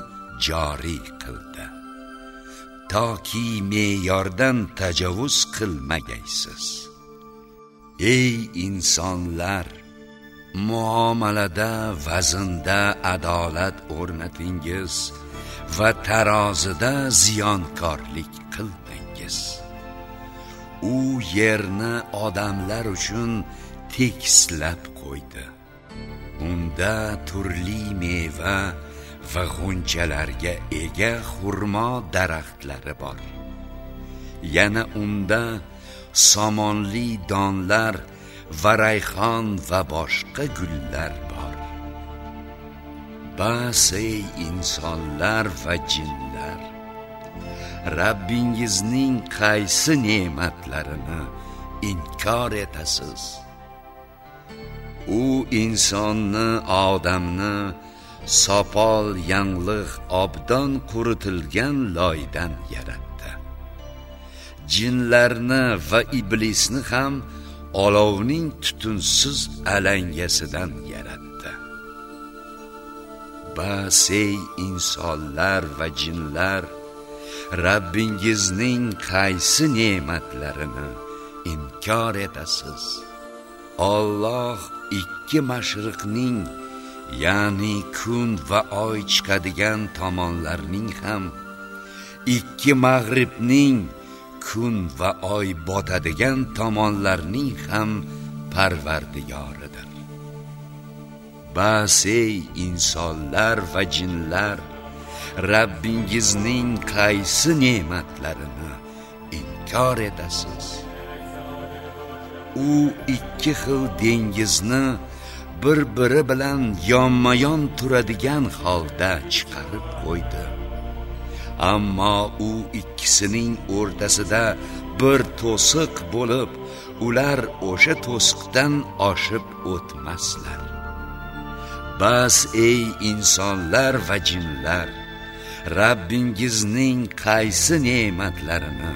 joriy qildi. Toki me'yordan tajovuz qilmagaysiz ey insonlar muomalada vaznda adolat o'rnatingiz va tarozida ziyonkorlik u yerni odamlar uchun tekislab qo'ydi. Unda turli meva va g'unchalarga ega xurmo daraxtlari bor. Yana unda somonli donlar va rayhon va boshqa gullar bor. Bas ey insonlar va jinlar Rabbingizning qaysi ne'matlarini inkor etasiz? U insonni odamni sopol yanglig' obdon quritilgan loydan yaratdi. Jinlarni va iblisni ham olovning tutunsiz alangasidan yaratdi. Bas ey insonlar va jinlar Rabbingizning qaysi ne'matlarini inkor etasiz? Alloh ikki mashriqning ya'ni kun va oy chiqadigan tomonlarning ham ikki mag'ribning kun va oy botadigan tomonlarning ham parvardigoridir. Bas ey insonlar va jinlar! Rabbingizning qaysi ne'matlarini inkor etasiz? U ikki xil dengizni bir biri bilan yonma-yon turadigan holda chiqarib qo'ydi. Ammo u ikkisining o'rtasida bir to'siq bo'lib ular o'sha to'siqdan oshib o'tmaslar. Bas ey insonlar va jinlar! Rabbingizning qaysi ne'matlarini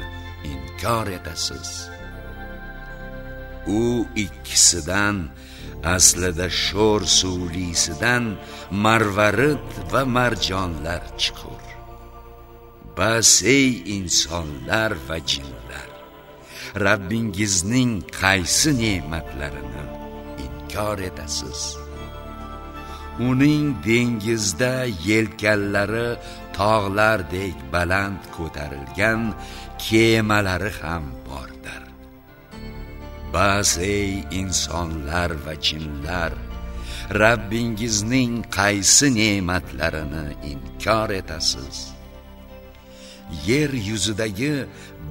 inkor etasiz? U ikkisidan aslida sho'r suvlisidan marvarid va marjonlar chiqur. Bas ey insonlar va jinlar Rabbingizning qaysi ne'matlarini inkor etasiz? Uning dengizda yelkanlari tog'lardek baland ko'tarilgan kemalari ham bordir. Bas ey insonlar va jinlar Rabbingizning qaysi ne'matlarini inkor etasiz? Yer yuzidagi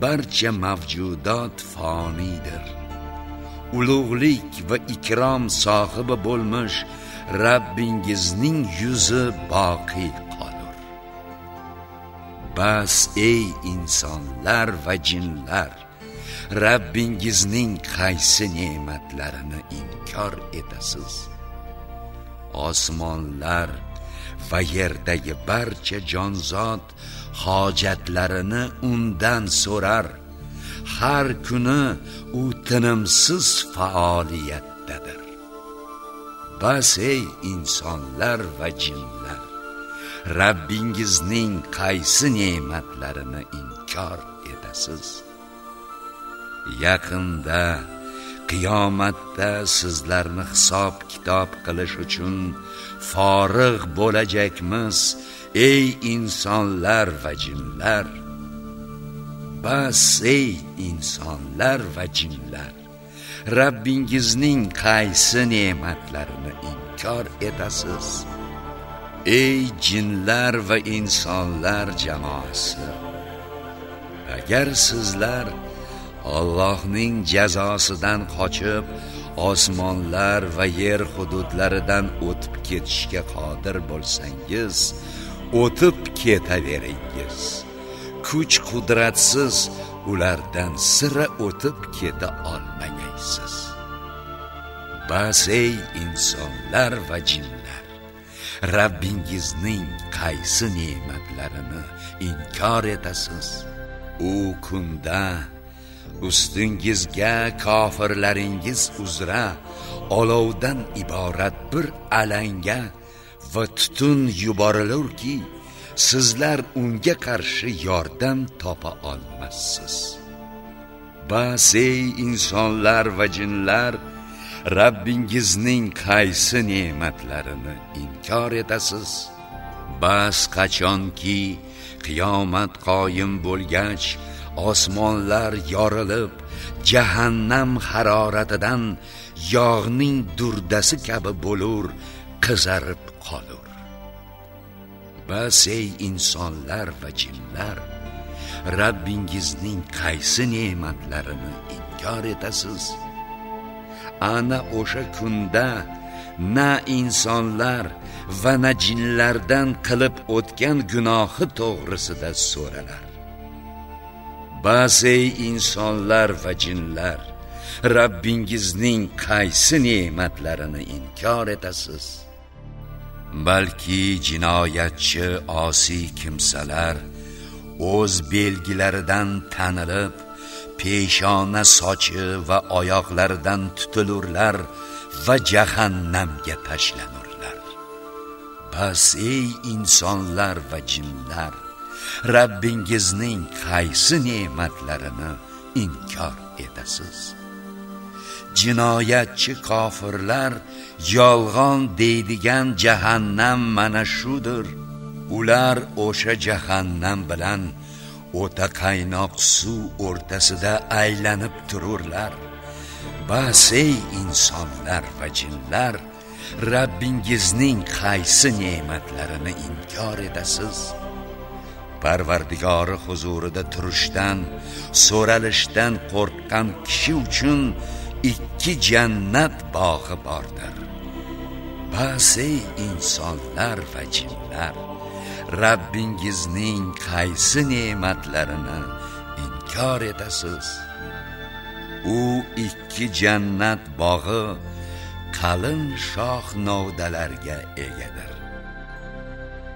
barcha mavjudot foniydir. Ulug'lik va ikrom sohibi bo'lmish Rabbingizning yuzi boqiy bas ey insonlar va jinlar. Rabbingizning qaysi ne'matlarini inkor etasiz? Osmonlar va yerdagi barcha jonzot hojatlarini undan so'rar. Har kuni u tinimsiz faoliyatdadir. Bas ey insonlar va jinlar. Rabbingizning qaysi ne'matlarini inkor etasiz? Yaqinda qiyomatda sizlarni hisob kitob qilish uchun forig' bo'lajakmiz ey insonlar va jinlar. Bas ey insonlar va jinlar. Rabbingizning qaysi ne'matlarini inkor etasiz? Ey jinlar va insonlar jamoasi agar sizlar Allohning jazosidan qochib osmonlar va yer hududlaridan o'tib ketishga qodir bo'lsangiz o'tib ketaveringiz. Kuch qudratsiz ulardan sira o'tib keta olmagaysiz. Bas ey insonlar va jinlar! Rabbingizning qaysi ne'matlarini inkor etasiz? U kunda ustingizga kofirlaringiz uzra olovdan iborat bir alanga va tutun yuborilurki sizlar unga qarshi yordam topa olmassiz. Bas ey insonlar va jinlar Rabbingizning qaysi ne'matlarini inkor etasiz? Bas qachonki qiyomat qoyim bo'lgach osmonlar yorilib jahannam haroratidan yog'ning durdasi kabi bo'lur qizarib qolur. Bas ey insonlar va jinlar Rabbingizning qaysi ne'matlarini inkor etasiz? Ana o'sha kunda na insonlar va na jinlardan qilib o'tgan gunohi to'g'risida so'ralar. Bas ey insonlar va jinlar Rabbingizning qaysi ne'matlarini inkor etasiz? Balki jinoyatchi osiy kimsalar o'z belgilaridan tanilib peshona sochi va oyoqlaridan tutilurlar va jahannamga tashlanurlar. Bas ey insonlar va jinlar Rabbingizning qaysi ne'matlarini inkor etasiz jinoyatchi kofirlar yolg'on deydigan jahannam mana shudir. Ular o'sha jahannam bilan o'ta qaynoq suv o'rtasida aylanib tururlar. Bas ey insonlar va jinlar Rabbingizning qaysi ne'matlarini inkor etasiz? Parvardigori huzurida turishdan so'ralishdan qo'rqqan kishi uchun ikki jannat bog'i bordir. Bas ey insonlar va jinlar Rabbingizning qaysi ne'matlarini inkor etasiz? U ikki jannat bog'i qalin shoh novdalarga egadir.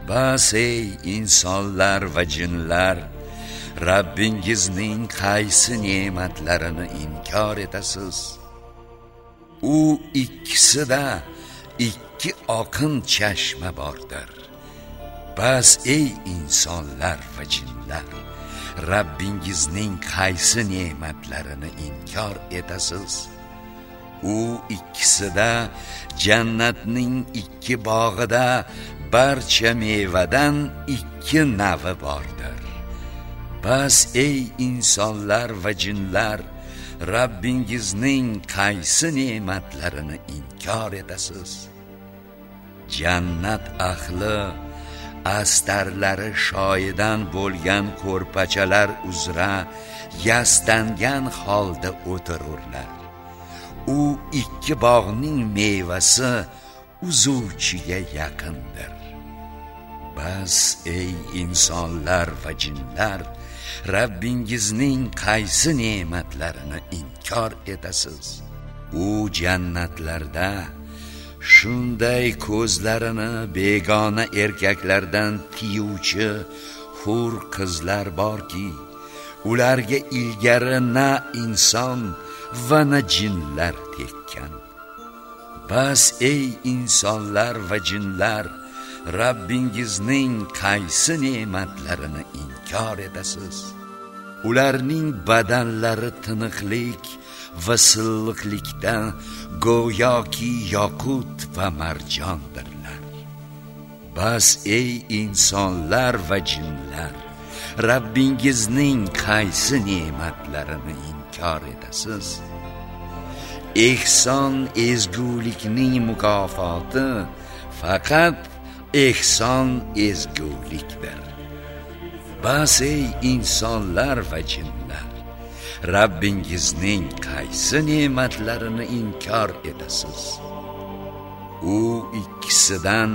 Bas ey insonlar va jinlar Rabbingizning qaysi ne'matlarini inkor etasiz? U ikkisida ikki oqin chashma bordir. Bas ey insonlar va jinlar Rabbingizning qaysi ne'matlarini inkor etasiz? U ikkisida jannatning ikki bog'ida barcha mevadan ikki navi bordir. Bas ey insonlar va jinlar Rabbingizning qaysi ne'matlarini inkor etasiz? Jannat ahli astarlari shoyidan bo'lgan ko'rpachalar uzra yastangan holda o'tirurlar. U ikki bog'ning mevasi uzuvchiga yaqindir. Bas ey insonlar va jinlar Rabbingizning qaysi ne'matlarini inkor etasiz? U jannatlarda shunday ko'zlarini begona erkaklardan tiyuvchi hur qizlar borki ularga ilgari na inson va na jinlar tekkan. Bas ey insonlar va jinlar Rabbingizning qaysi ne'matlarini inkor etasiz? Ularning badanlari tiniqlik vasilliqlikda go'yoki yoqut va marjondirlar. Bas ey insonlar va jinlar Rabbingizning qaysi ne'matlarini inkor etasiz ehson ezgulikning mukofoti faqat ehson ezgulikdir. Bas ey insonlar va jinlar Rabbingizning qaysi ne'matlarini inkor etasiz? U ikkisidan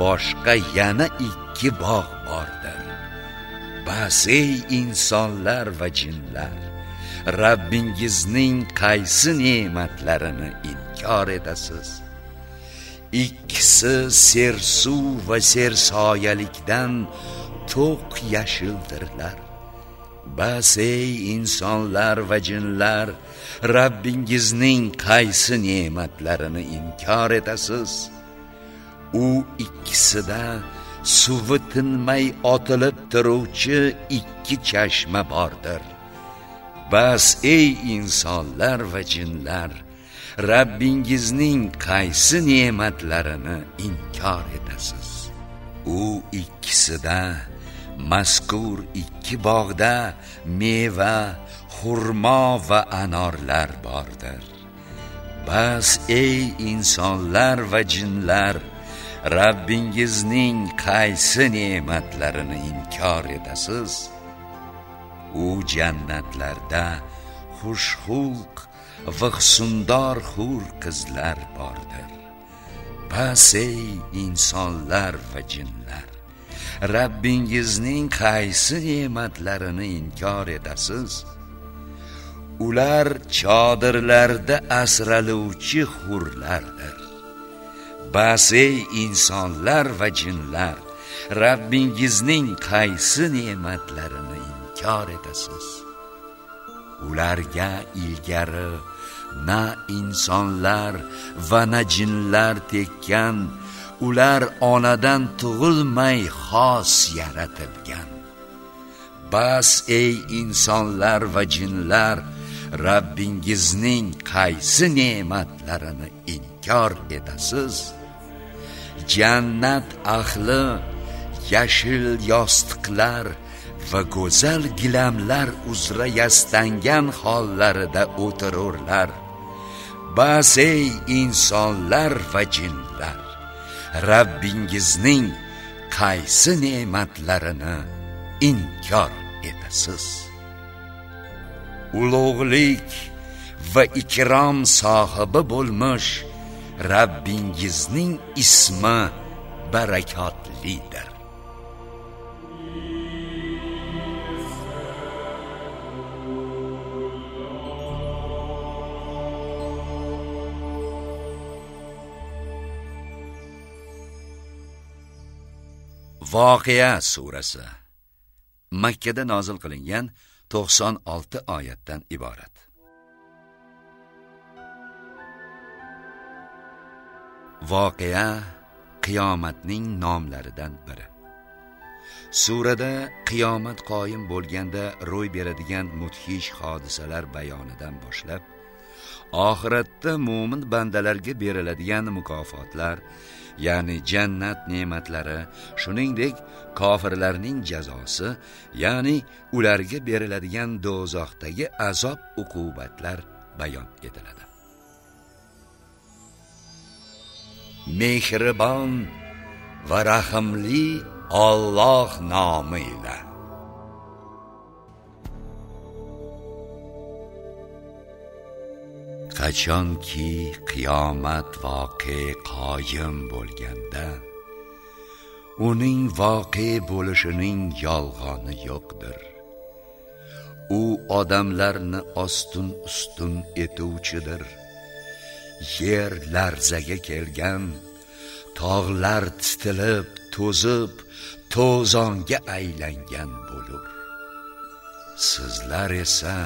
boshqa yana ikki bog' bordir. Bas ey insonlar va jinlar Rabbingizning qaysi ne'matlarini inkor etasiz? Ikkisi sersuv va sersoyalikdan to'q yashildirlar. Bas ey insonlar va jinlar Rabbingizning qaysi ne'matlarini inkor etasiz? U ikkisida suvi tinmay otilib turuvchi ikki chashma bordir. Bas ey insonlar va jinlar Rabbingizning qaysi ne'matlarini inkor etasiz? U ikkisida mazkur ikki bog'da meva xurmo va anorlar bordir. Bas ey insonlar va jinlar Rabbingizning qaysi ne'matlarini inkor etasiz? U jannatlarda xushxulq va husndor hur qizlar bordir. Bas ey insonlar va jinlar Rabbingizning qaysi ne'matlarini inkor etasiz ular chodirlarda asraluvchi hurlardir. Bas ey insonlar va jinlar Rabbingizning qaysi ne'matlarini inkor etasiz ularga ilgari na insonlar va na jinlar tekkan ular onadan tug'ilmay xos yaratilgan. Bas ey insonlar va jinlar Rabbingizning qaysi ne'matlarini inkor etasiz? Jannat ahli yashil yostiqlar va go'zal gilamlar uzra yastangan hollarida o'tirurlar. Bas ey insonlar va jinlar! Rabbingizning qaysi ne'matlarini inkor etasiz? Ulug'lik va ikrom sohibi bo'lmish Rabbingizning ismi barakotlidir. Voqea surasi Makka da nozil qilingan 96 oyatdan iborat. Voqea qiyomatning nomlaridan biri. Surada qiyomat qoyim bo'lganda ro'y beradigan mudhish hodisalar bayonidan boshlab oxiratda mo'min bandalarga beriladigan mukofotlar ya'ni jannat ne'matlari shuningdek kofirlarning jazosi ya'ni ularga beriladigan do'zaxdagi azob uqubatlar bayon etiladi. Mehribon va rahimli Alloh nomi bilan qachonki qiyomat voqe qoyim bo'lganda uning voqe bo'lishining yolg'oni yo'qdir. U odamlarni ostun ustun etuvchidir. Yer larzaga kelgan tog'lar titilib to'zib to'zonga aylangan bo'lur. Sizlar esa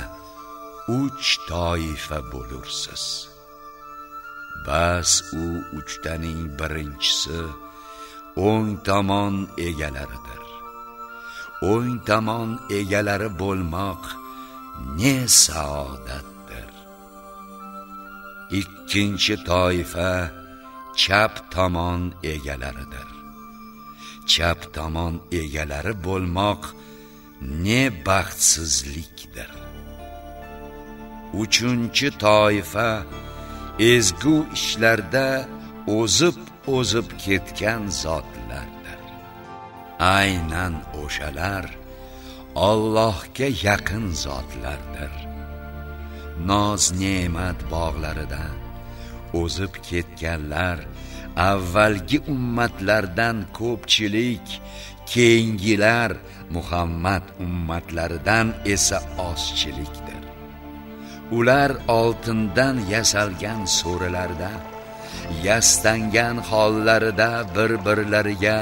uch toifa bo'lursiz. Bas u uchtaning birinchisi o'ng tomon egalaridir. O'ng tomon egalari bo'lmoq ne saodatdir. Ikkinchi toifa chap tomon egalaridir. Chap tomon egalari bo'lmoq ne baxtsizlikdir. Uchinchi toifa ezgu ishlarda o'zib o'zib ketgan zotlardir. Aynan o'shalar Allohga yaqin zotlardir. Noz ne'mat bog'larida o'zib ketganlar avvalgi ummatlardan ko'pchilik keyingilar Muhammad ummatlaridan esa ozchilik ular oltindan yasalgan so'rilarda yastangan hollarida bir birlariga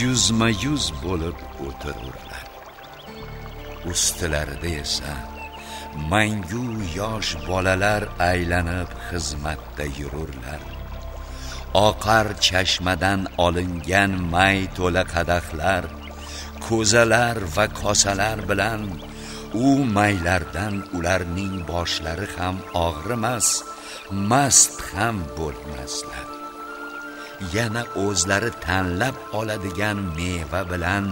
yuzma yuz bo'lib o'tirurlar. Ustilarida esa mangu yosh bolalar aylanib xizmatda yururlar. Oqar chashmadan olingan may to'la qadahlar ko'zalar va kosalar bilan u maylardan ularning boshlari ham og'rimas mast ham bo'lmaslar. Yana o'zlari tanlab oladigan meva bilan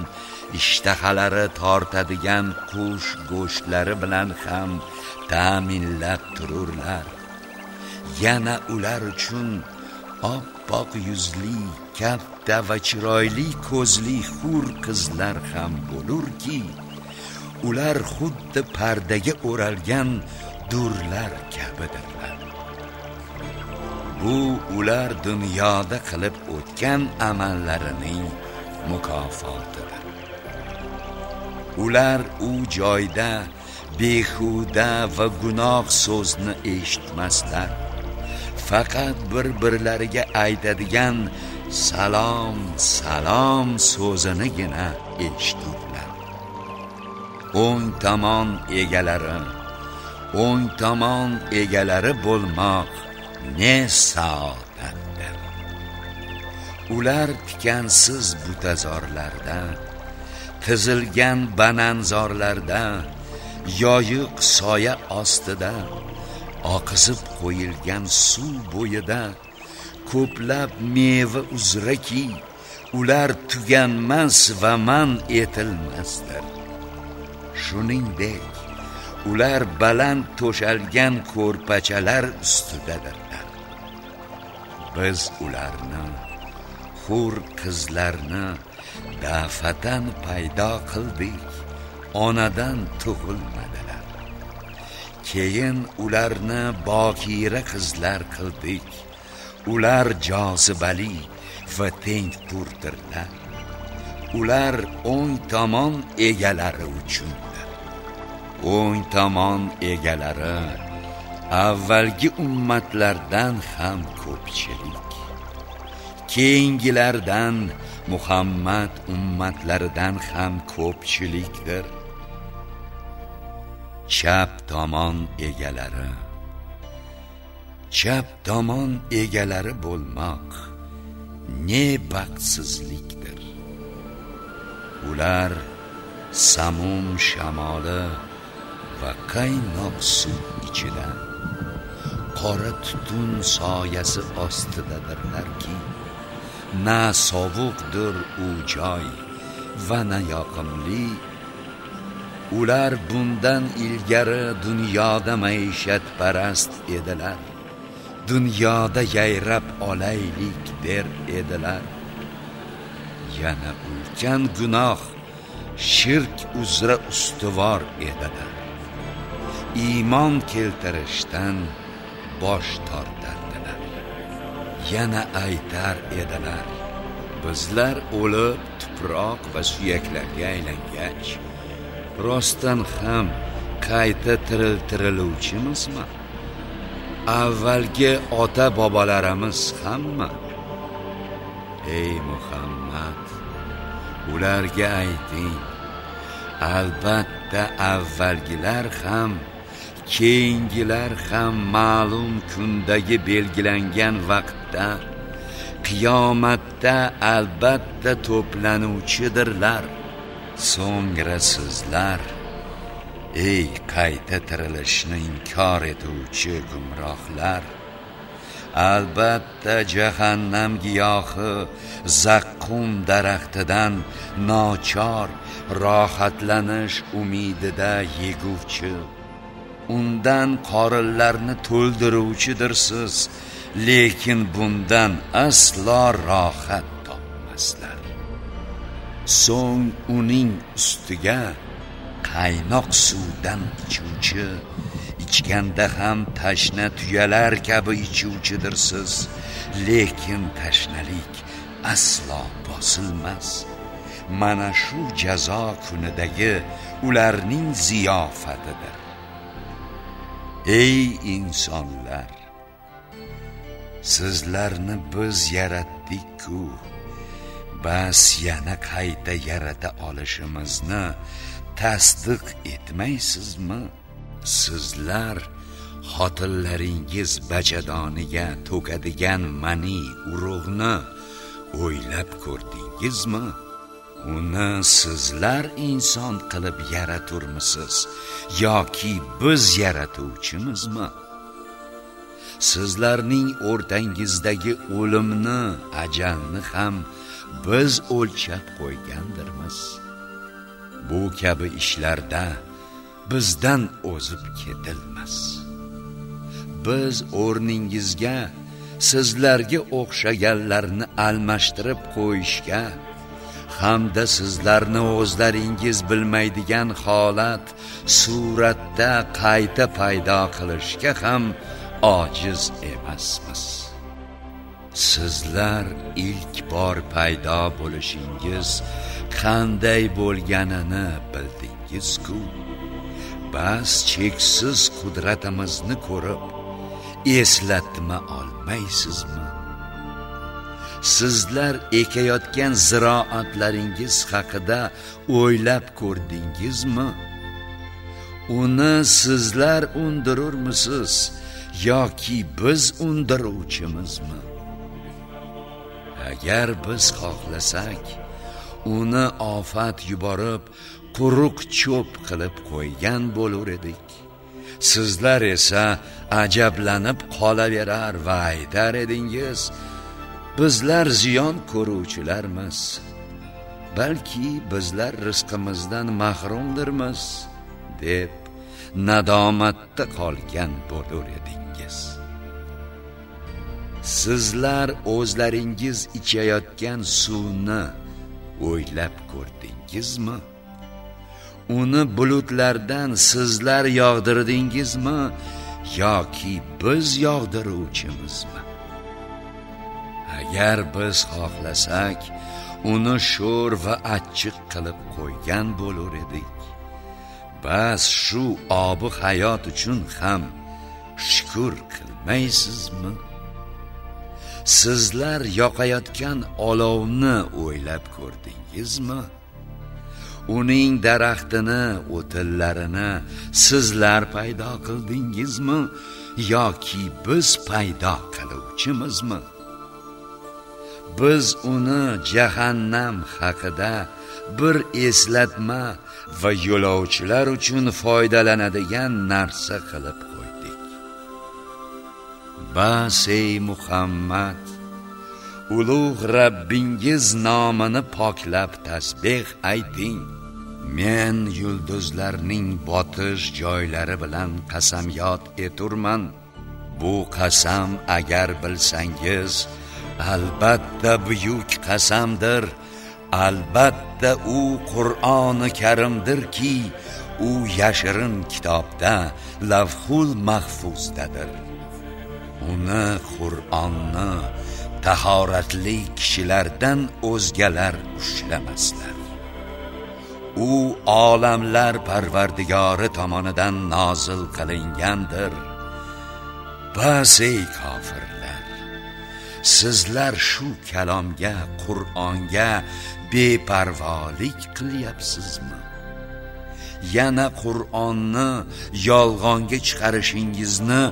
ishtahalari tortadigan qush go'shtlari bilan ham ta'minlab tururlar. Yana ular uchun oppoq yuzli katta va chiroyli ko'zli hur qizlar ham bo'lurki ular xuddi pardaga o'ralgan durlar kabidirlar. Bu ular dunyoda qilib o'tgan amallarining mukofotidir. Ular u joyda behuda va gunoh so'zni eshitmaslar. Faqat bir birlariga aytadigan salom salom so'zinigina eshiturlar o'ng tomon egalari o'ng tomon egalari bo'lmoq ne saodatdir ular tikansiz butazorlarda tizilgan bananzorlarda yoyiq soya ostida oqizib qo'yilgan suv bo'yida ko'plab meva uzraki ular tuganmas va man etilmasdir. Shuningdek ular baland to'shalgan ko'rpachalar ustidadirlar biz ularni hur qizlarni dafatan paydo qildik onadan tug'ilmadilar. Keyin ularni bokira qizlar qildik ular jozibali va tengqurdirlar ular o'ng tomon egalari uchundir o'ng tomon egalari avvalgi ummatlardan ham ko'pchilik. Keyingilardan Muhammad ummatlaridan ham ko'pchilikdir. Chap tomon egalari. Chap tomon egalari bo'lmoq ne baxtsizlik ular samum shamoli va qaynoq suv ichida qora tutun soyasi ostidadirlarki na sovuqdir u joy va na yoqimli. Ular bundan ilgari dunyoda maishatparast edilar. Dunyoda yayrab olaylik der edilar. Yana ulkan gunoh shirk uzra ustuvor edilar iymon keltirishdan bosh tortardilar yana aytar edilar bizlar o'lib tuproq va suyaklarga aylangach rostdan ham qayta tiriltiriluvchimizmi? Avvalgi ota bobolarimiz hammi ey muhammad ularga ayting albatta avvalgilar ham keyingilar ham ma'lum kundagi belgilangan vaqtda qiyomatda albatta to'planuvchidirlar. So'ngra sizlar ey qayta tirilishni inkor etuvchi gumrohlar albatta jahannam giyohi zaqqum daraxtidan nochor rohatlanish umidida yeguvchi. Undan qorinlarni to'ldiruvchidirsiz lekin bundan aslo rohat topmaslar. So'ng uning ustiga qaynoq suvdan ichuvchi ichganda ham tashna tuyalar kabi ichuvchidirsiz. Lekin tashnalik aslo bosilmas. Mana shu jazo kunidagi ularning ziyofatidir. Ey insonlar! Sizlarni biz yaratdik-ku. Bas yana qayta yarata olishimizni tasdiq etmaysizmi? Sizlar xotinlaringiz bajadoniga to'kadigan mani urug'ni o'ylab ko'rdingizmi? Uni sizlar inson qilib yaraturmisiz yoki biz yaratuvchimizmi? Sizlarning o'rtangizdagi o'limni ajalni ham biz o'lchab qo'ygandirmiz? Bu kabi ishlarda bizdan o'zib ketilmas. Biz o'rningizga sizlarga o'xshaganlarni almashtirib qo'yishga hamda sizlarni o'zlaringiz bilmaydigan holat suratda qayta paydo qilishga ham ojiz emasmiz. Sizlar ilk bor paydo bo'lishingiz qanday bo'lganini bildingiz-ku. Bas cheksiz qudratimizni ko'rib eslatma olmaysizmi? Sizlar ekayotgan ziroatlaringiz haqida o'ylab ko'rdingizmi? Uni sizlar undirurmisiz yoki biz undiruvchimizmi? Agar biz xohlasak uni ofat yuborib quruq cho'p qilib qo'ygan bo'lar edik. Sizlar esa ajablanib qolaverar va aytar edingiz. Bizlar ziyon ko'ruvchilarmiz. Balki bizlar rizqimizdan mahrumdirmiz deb nadomatda qolgan bo'lar edingiz. Sizlar o'zlaringiz ichayotgan suvni o'ylab ko'rdingizmi? Uni bulutlardan sizlar yog'dirdingizmi yoki biz yog'diruvchimizmi? Agar biz xohlasak uni sho'r va achchiq qilib qo'ygan bo'lar edik. Bas shu obi hayot uchun ham shukur qilmaysizmi? Sizlar yoqayotgan olovni o'ylab ko'rdingizmi? Uning daraxtini o'tillarini sizlar paydo qildingizmi? Yoki biz paydo qiluvchimizmi? Biz uni jahannam haqida bir eslatma va yo'lovchilar uchun foydalanadigan narsa qilib qo'ydik. Bas ey muhammad! Ulug' rabbingiz nomini poklab tasbeh ayting. Men yulduzlarning botish joylari bilan qasamyod eturman. Bu qasam agar bilsangiz albatta buyuk qasamdir. Albatta u qur'oni karimdirki u yashirin kitobda lavhul mahfuzdadir. Uni qur'onni tahoratli kishilardan o'zgalar ushlamaslar. U olamlar parvardigori tomonidan nozil qilingandir. Bas ey kofirlar! Sizlar shu kalomga qur'onga beparvolik qilyapsizmi? Yana qur'onni yolg'onga chiqarishingizni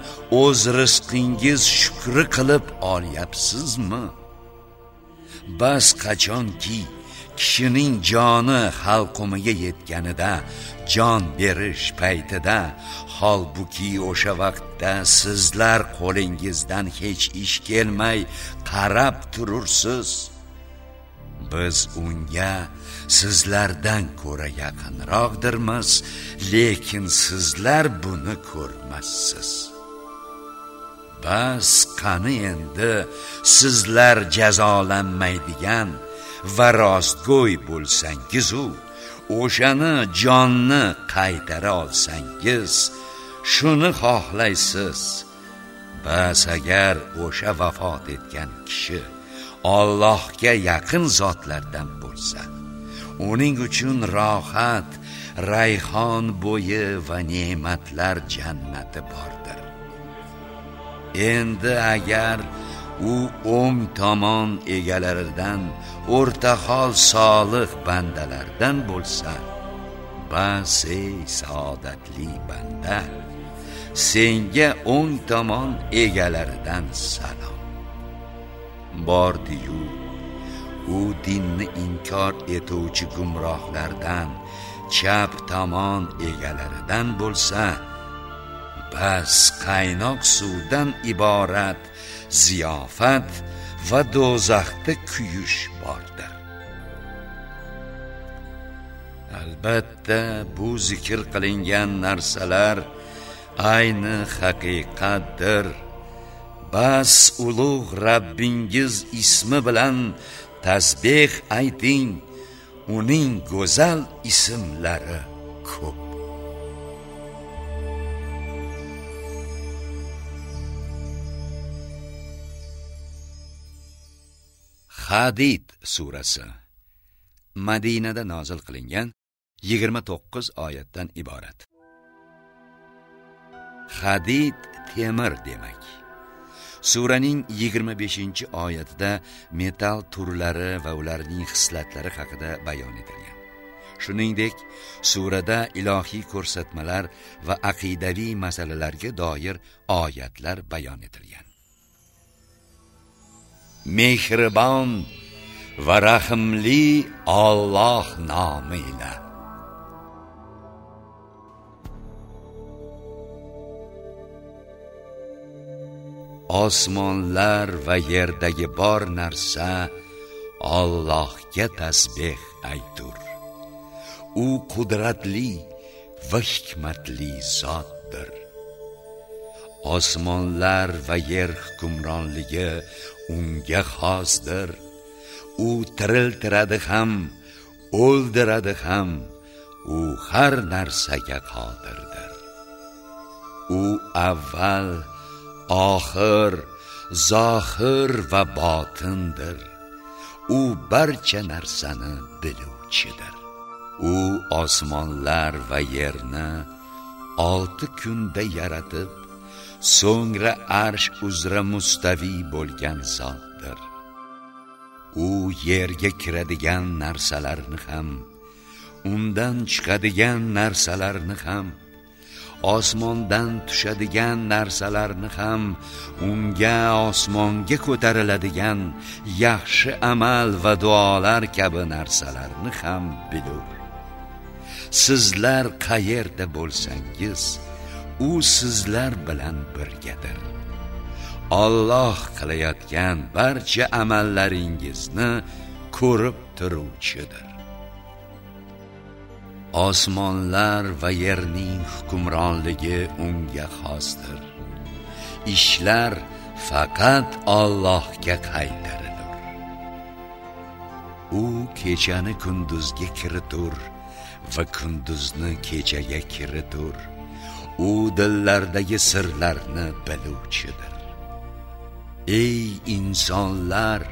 o'z rizqingiz shukri qilib olyapsizmi? Bas qachonki kishining joni halqumiga yetganida jon berish paytida holbuki o'sha vaqtda sizlar qo'lingizdan hech ish kelmay qarab turursiz. Biz unga sizlardan ko'ra yaqinroqdirmiz lekin sizlar buni ko'rmassiz. Bas qani endi sizlar jazolanmaydigan va rostgo'y bo'lsangiz u o'shani jonni qaytara olsangiz shuni xohlaysiz. Bas agar o'sha vafot etgan kishi Allohga yaqin zotlardan bo'lsa uning uchun rohat rayhon bo'yi va ne'matlar jannati bordir. Endi agar u o'ng tomon egalaridan o'rtahol solih bandalardan bo'lsa bas ey saodatli banda senga o'ng tomon egalaridan salom. Bordiyu u dinni inkor etuvchi gumrohlardan chap tomon egalaridan bo'lsa bas qaynoq suvdan iborat ziyofat va do'zaxda kuyish bordir. Albatta bu zikr qilingan narsalar ayni haqiqatdir. Bas ulug' Rabbingiz ismi bilan tasbeh ayting. Uning go'zal ismlari ko'p. Hadid surasi. Madinada nozil qilingan 29 oyatdan iborat. Hadid temir demak. Suraning 25 oyatida metall turlari va ularning xislatlari haqida bayon etilgan. Shuningdek surada ilohiy ko'rsatmalar va aqidaviy masalalarga doir oyatlar bayon etilgan. Mehribon va rahimli Alloh nomi bilan osmonlar va yerdagi bor narsa Allohga tasbeh aytur. U qudratli va hikmatli zotdir. Osmonlar va yer hukmronligi unga xosdir. U tiriltiradi ham o'ldiradi ham u har narsaga qodirdir. U avval oxir zohir va botindir. U barcha narsani biluvchidir. U osmonlar va yerni olti kunda yaratib so'ngra arsh uzra mustaviy bo'lgan zotdir. U yerga kiradigan narsalarni ham undan chiqadigan narsalarni ham osmondan tushadigan narsalarni ham unga osmonga ko'tariladigan yaxshi amal va duolar kabi narsalarni ham bilur. Sizlar qayerda bo'lsangiz u sizlar bilan birgadir. Alloh qilayotgan barcha amallaringizni ko'rib turuvchidir. Osmonlar va yerning hukmronligi unga xosdir. Ishlar faqat Allohga qaytarilur u kechani kunduzga kiritur va kunduzni kechaga kiritur. U dillardagi sirlarni biluvchidir. Ey insonlar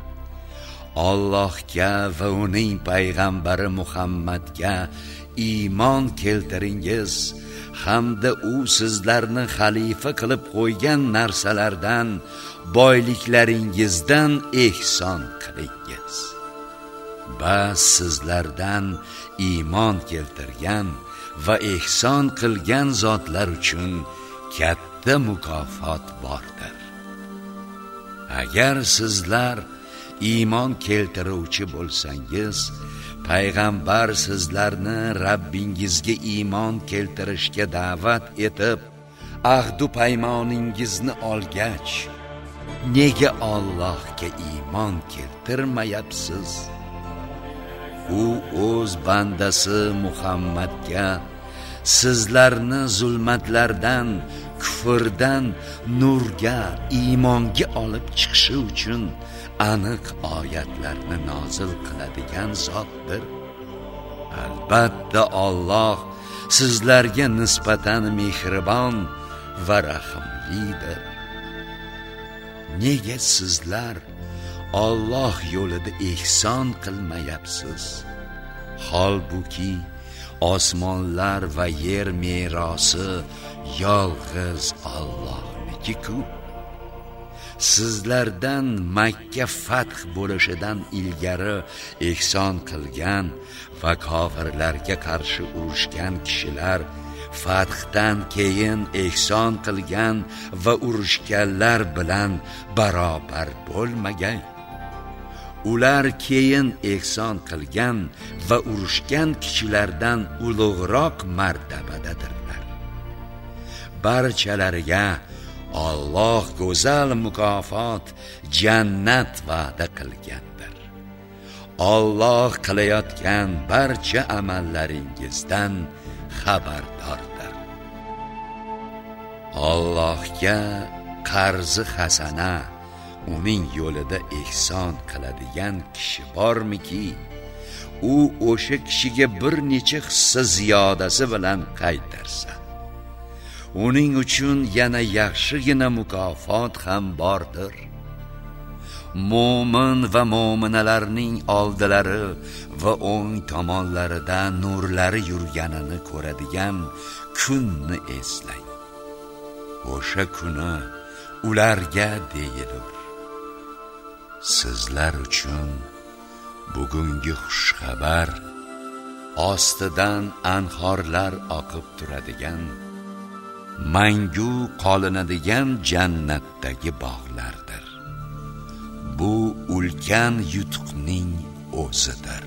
Allohga va uning payg'ambari Muhammadga iymon keltiringiz hamda u sizlarni xalifa qilib qo'ygan narsalardan boyliklaringizdan ehson qilingiz. Ba sizlardan iymon keltirgan va ehson qilgan zotlar uchun katta mukofot bordir. Agar sizlar iymon keltiruvchi bo'lsangiz payg'ambar sizlarni Rabbingizga iymon keltirishga da'vat etib ahdu paymoningizni olgach nega Allohga iymon keltirmayapsiz? U o'z bandasi Muhammadga sizlarni zulmatlardan kufrdan nurga iymonga olib chiqishi uchun aniq oyatlarni nozil qiladigan zotdir albatta Alloh sizlarga nisbatan mehribon va rahimlidir. Nega sizlar Alloh yo'lida ehson qilmayapsiz. Holbuki osmonlar va yer merosi yolg'iz Allohniki-ku sizlardan makka fath bo'lishidan ilgari ehson qilgan va kofirlarga qarshi urushgan kishilar fathdan keyin ehson qilgan va urushganlar bilan barobar bo'lmagan ular keyin ehson qilgan va urushgan kishilardan ulug'roq martabadadirlar. Barchalariga Alloh go'zal mukofot jannat va'da qilgandir. Alloh qilayotgan barcha amallaringizdan xabardordir. Allohga qarzi hasana uning yo'lida ehson qiladigan kishi bormiki u o'sha kishiga bir necha hissa ziyodasi bilan qaytarsa uning uchun yana yaxshigina mukofot ham bordir. Mo'min va mo'minalarning oldilari va o'ng tomonlarida nurlari yurganini ko'radigan kunni eslang. O'sha kuni ularga deyilur sizlar uchun bugungi xushxabar. Ostidan anhorlar oqib turadigan mangu qolinadigan jannatdagi bog'lardir. Bu ulkan yutuqning o'zidir.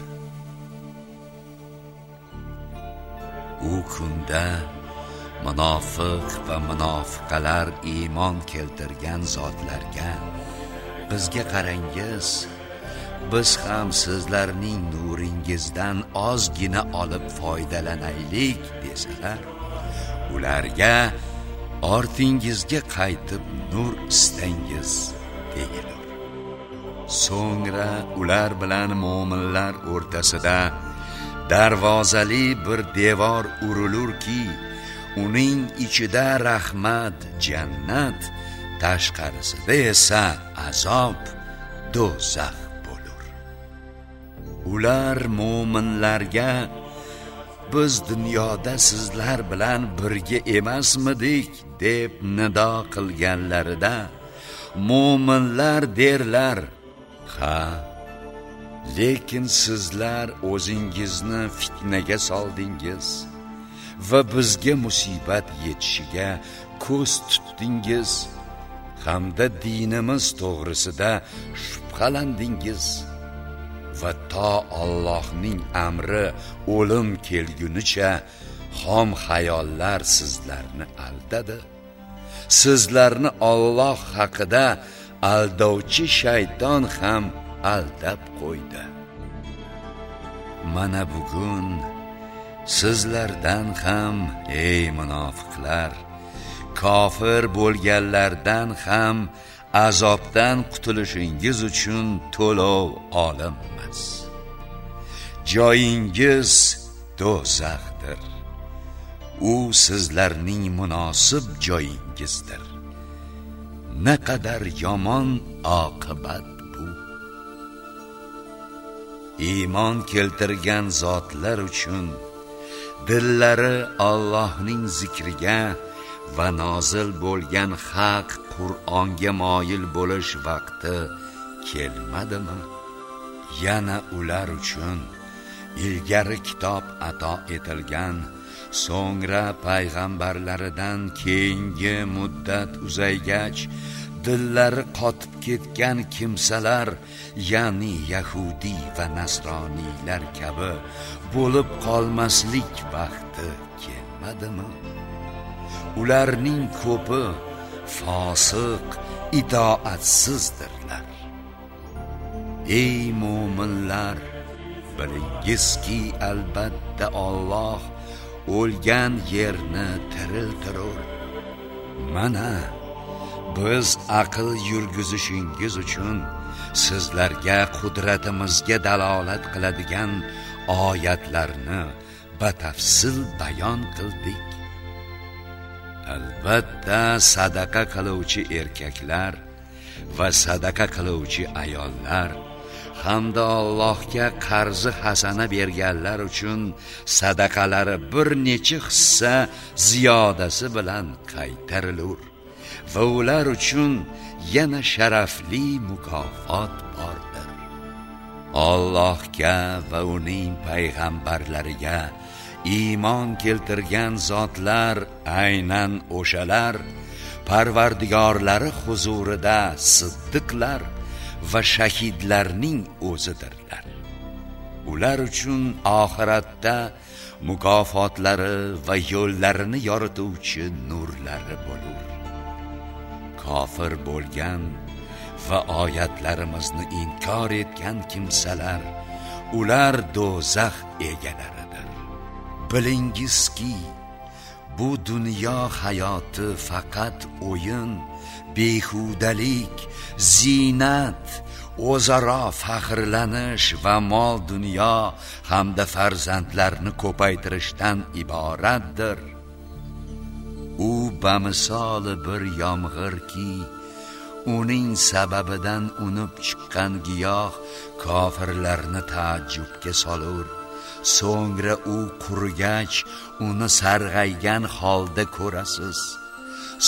U kunda munofiq va munofiqalar iymon keltirgan zotlarga bizga qarangiz biz ham sizlarning nuringizdan ozgina olib foydalanaylik desalar ularga ortingizga qaytib nur istangiz deyilur. So'ngra ular bilan mo'minlar o'rtasida darvozali bir devor urilurki uning ichida rahmat jannat tashqarisida esa azob do'zax bo'lur. Ular mo'minlarga biz dunyoda sizlar bilan birga emasmidik deb nido qilganlarida mo'minlar derlar ha lekin sizlar o'zingizni fitnaga soldingiz va bizga musibat yetishiga ko'z tutdingiz. Hamda dinimiz to'g'risida shubhalandingiz. Va to Allohning amri o'lim kelgunicha xom xayollar sizlarni aldadi. Sizlarni Alloh haqida aldovchi shayton ham aldab qo'ydi. Mana bugun sizlardan ham ey munofiqlar kofir bo'lganlardan ham azobdan qutulishingiz uchun to'lov olinmas. Joyingiz do'zaxdir. U sizlarning munosib joyingizdir. Naqadar yomon oqibat bu. Iymon keltirgan zotlar uchun dillari Allohning zikriga va nozil bo'lgan haq Qur'onga moyil bo'lish vaqti kelmadimi? Yana ular uchun ilgari kitob ato etilgan so'ngra payg'ambarlaridan keyingi muddat uzaygach dillari qotib ketgan kimsalar ya'ni yahudiy va nasroniylar kabi bo'lib qolmaslik vaqti kelmadimi ularning ko'pi fosiq itoatsizdirlar. Ey mo'minlar bilingizki albatta Alloh o'lgan yerni tiriltirur. Mana biz aql yurgizishingiz uchun sizlarga qudratimizga dalolat qiladigan oyatlarni batafsil bayon qildik. Albatta sadaqa qiluvchi erkaklar va sadaqa qiluvchi ayollar hamda Allohga qarzi hasana berganlar uchun sadaqalari bir necha hissa ziyodasi bilan qaytarilur va ular uchun yana sharafli mukofot bordir. Allohga va uning payg'ambarlariga iymon keltirgan zotlar aynan o'shalar. Parvardigorlari huzurida siddiqlar va shahidlarning o'zidirlar. Ular uchun oxiratda mukofotlari va yo'llarini yorituvchi nurlari bo'lur. Kofir bo'lgan va oyatlarimizni inkor etgan kimsalar ular do'zax egalari. Bilingizki bu dunyo hayoti faqat o'yin behudalik ziynat o'zaro faxrlanish va mol dunyo hamda farzandlarni ko'paytirishdan iboratdir. U bamisoli bir yomg'irki uning sababidan unib chiqqan giyoh kofirlarni taajjubga solur. So'ngra u qurigach uni sarg'aygan holda ko'rasiz.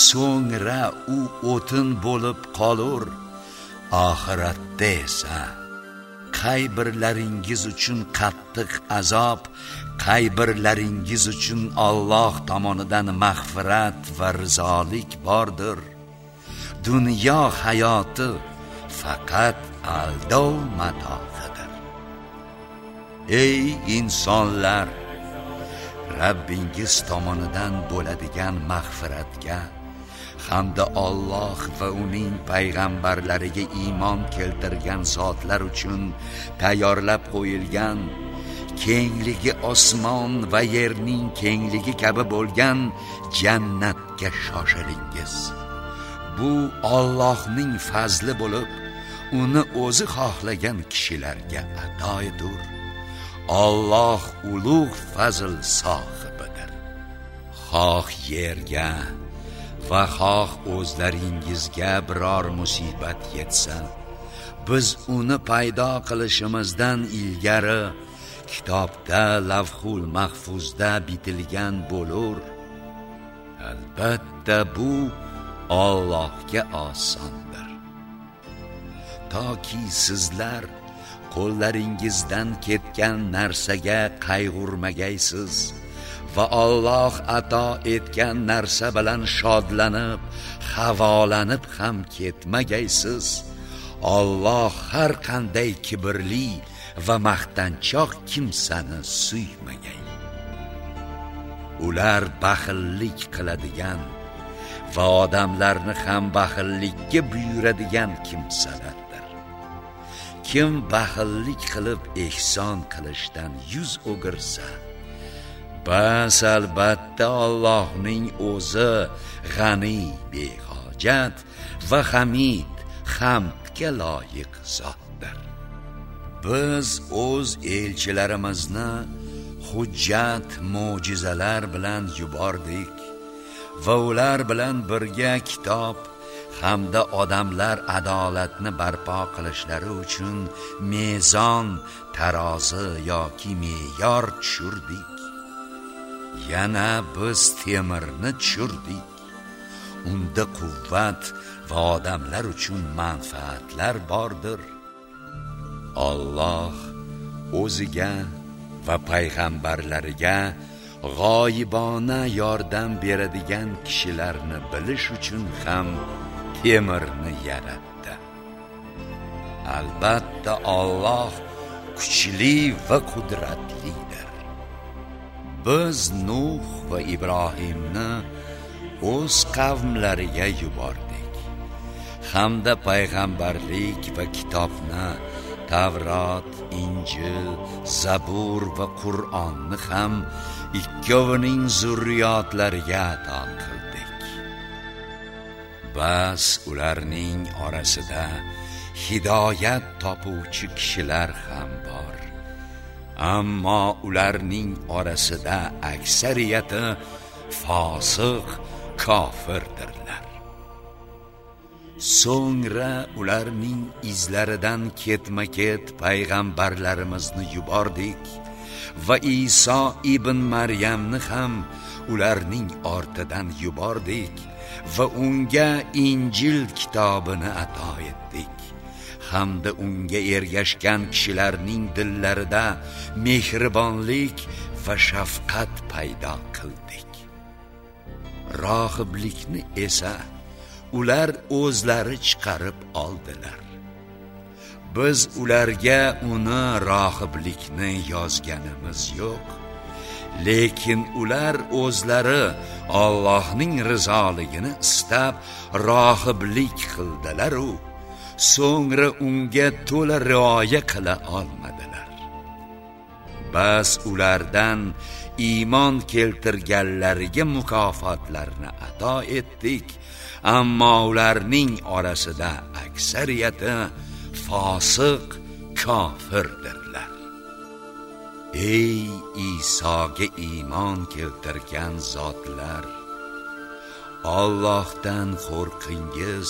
So'ngra u o'tin bo'lib qolur. Oxiratda esa qay birlaringiz uchun qattiq azob qay birlaringiz uchun Alloh tomonidan mag'firat va rizolik bordir. Dunyo hayoti faqat aldov matoh ey insonlar Rabbingiz tomonidan bo'ladigan mag'firatga hamda Alloh va uning payg'ambarlariga iymon keltirgan zotlar uchun tayyorlab qo'yilgan kengligi osmon va yerning kengligi kabi bo'lgan jannatga shoshilingiz. Bu Allohning fazli bo'lib uni o'zi xohlagan kishilarga ato etur Alloh ulug' fazl sohibidir. Xoh yerga va xoh o'zlaringizga biror musibat yetsa biz uni paydo qilishimizdan ilgari kitobda lavhul mahfuzda bitilgan bo'lur. Albatta bu Allohga osondir. Toki sizlar qo'llaringizdan ketgan narsaga qayg'urmagaysiz va Alloh ato etgan narsa bilan shodlanib havolanib ham ketmagaysiz Alloh har qanday kibrli va maqtanchoq kimsani suymagay ular baxillik qiladigan va odamlarni ham baxillikka buyuradigan kimsalar. Kim baxillik qilib ehson qilishdan yuz o'girsa bas albatta Allohning o'zi g'ani behojat va hamid hamdga loyiq zotdir. Biz o'z elchilarimizni hujjat mo'jizalar bilan yubordik va ular bilan birga kitob hamda odamlar adolatni barpo qilishlari uchun mezon tarozi yoki me'yor tushirdik. Yana biz temirni tushirdik. Unda quvvat va odamlar uchun manfaatlar bordir. Alloh o'ziga va payg'ambarlariga g'oyibona yordam beradigan kishilarni bilish uchun ham temirni yaratdi. Albatta Alloh kuchli va qudratlidir. Biz nuh va ibrohimni o'z qavmlariga yubordik. Hamda payg'ambarlik va kitobni tavrot injil zabur va qur'onni ham ikkovining zurriyotlariga ato qildi bas ularning orasida hidoyat topuvchi kishilar ham bor. Ammo ularning orasida aksariyati fosiq kofirdirlar. So'ngra ularning izlaridan ketma ket payg'ambarlarimizni yubordik va Iso ibn Maryamni ham ularning ortidan yubordik. Va unga Injil kitobini ato etdik. Hamda unga ergashgan kishilarning dillarida mehribonlik va shafqat paydo qildik. Rohiblikni esa ular o'zlari chiqarib oldilar. Biz ularga uni rohiblikni yozganimiz yo'q. Lekin ular o'zlari Allohning rizoligini istab rohiblik qildilar u so'ngra unga to'la rioya qila olmadilar. Bas ulardan iymon keltirganlariga mukofotlarni ato etdik ammo ularning orasida aksariyati fosiq kofirdir. Ey Isoga iymon keltirgan zotlar Allohdan qo'rqingiz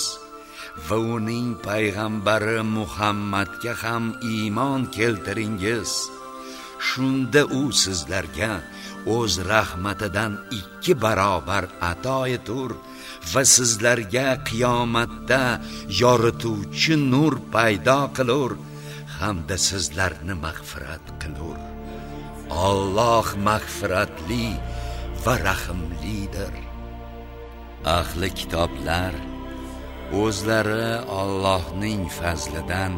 va uning payg'ambari Muhammadga ham iymon keltiringiz. Shunda u sizlarga o'z rahmatidan ikki barobar ato etur va sizlarga qiyomatda yorituvchi nur paydo qilur hamda sizlarni mag'firat qilur. Alloh mag'firatli va rahimlidir ahli kitoblar o'zlari Allohning fazlidan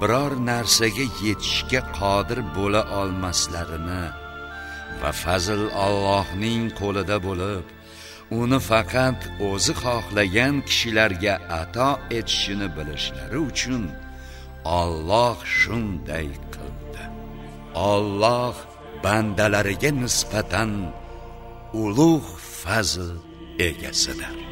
biror narsaga yetishga qodir bo'la olmaslarini va fazl Allohning qo'lida bo'lib uni faqat o'zi xohlagan kishilarga ato etishini bilishlari uchun Alloh shunday qildi. Alloh bandalariga nisbatan ulug' fazl egasidir.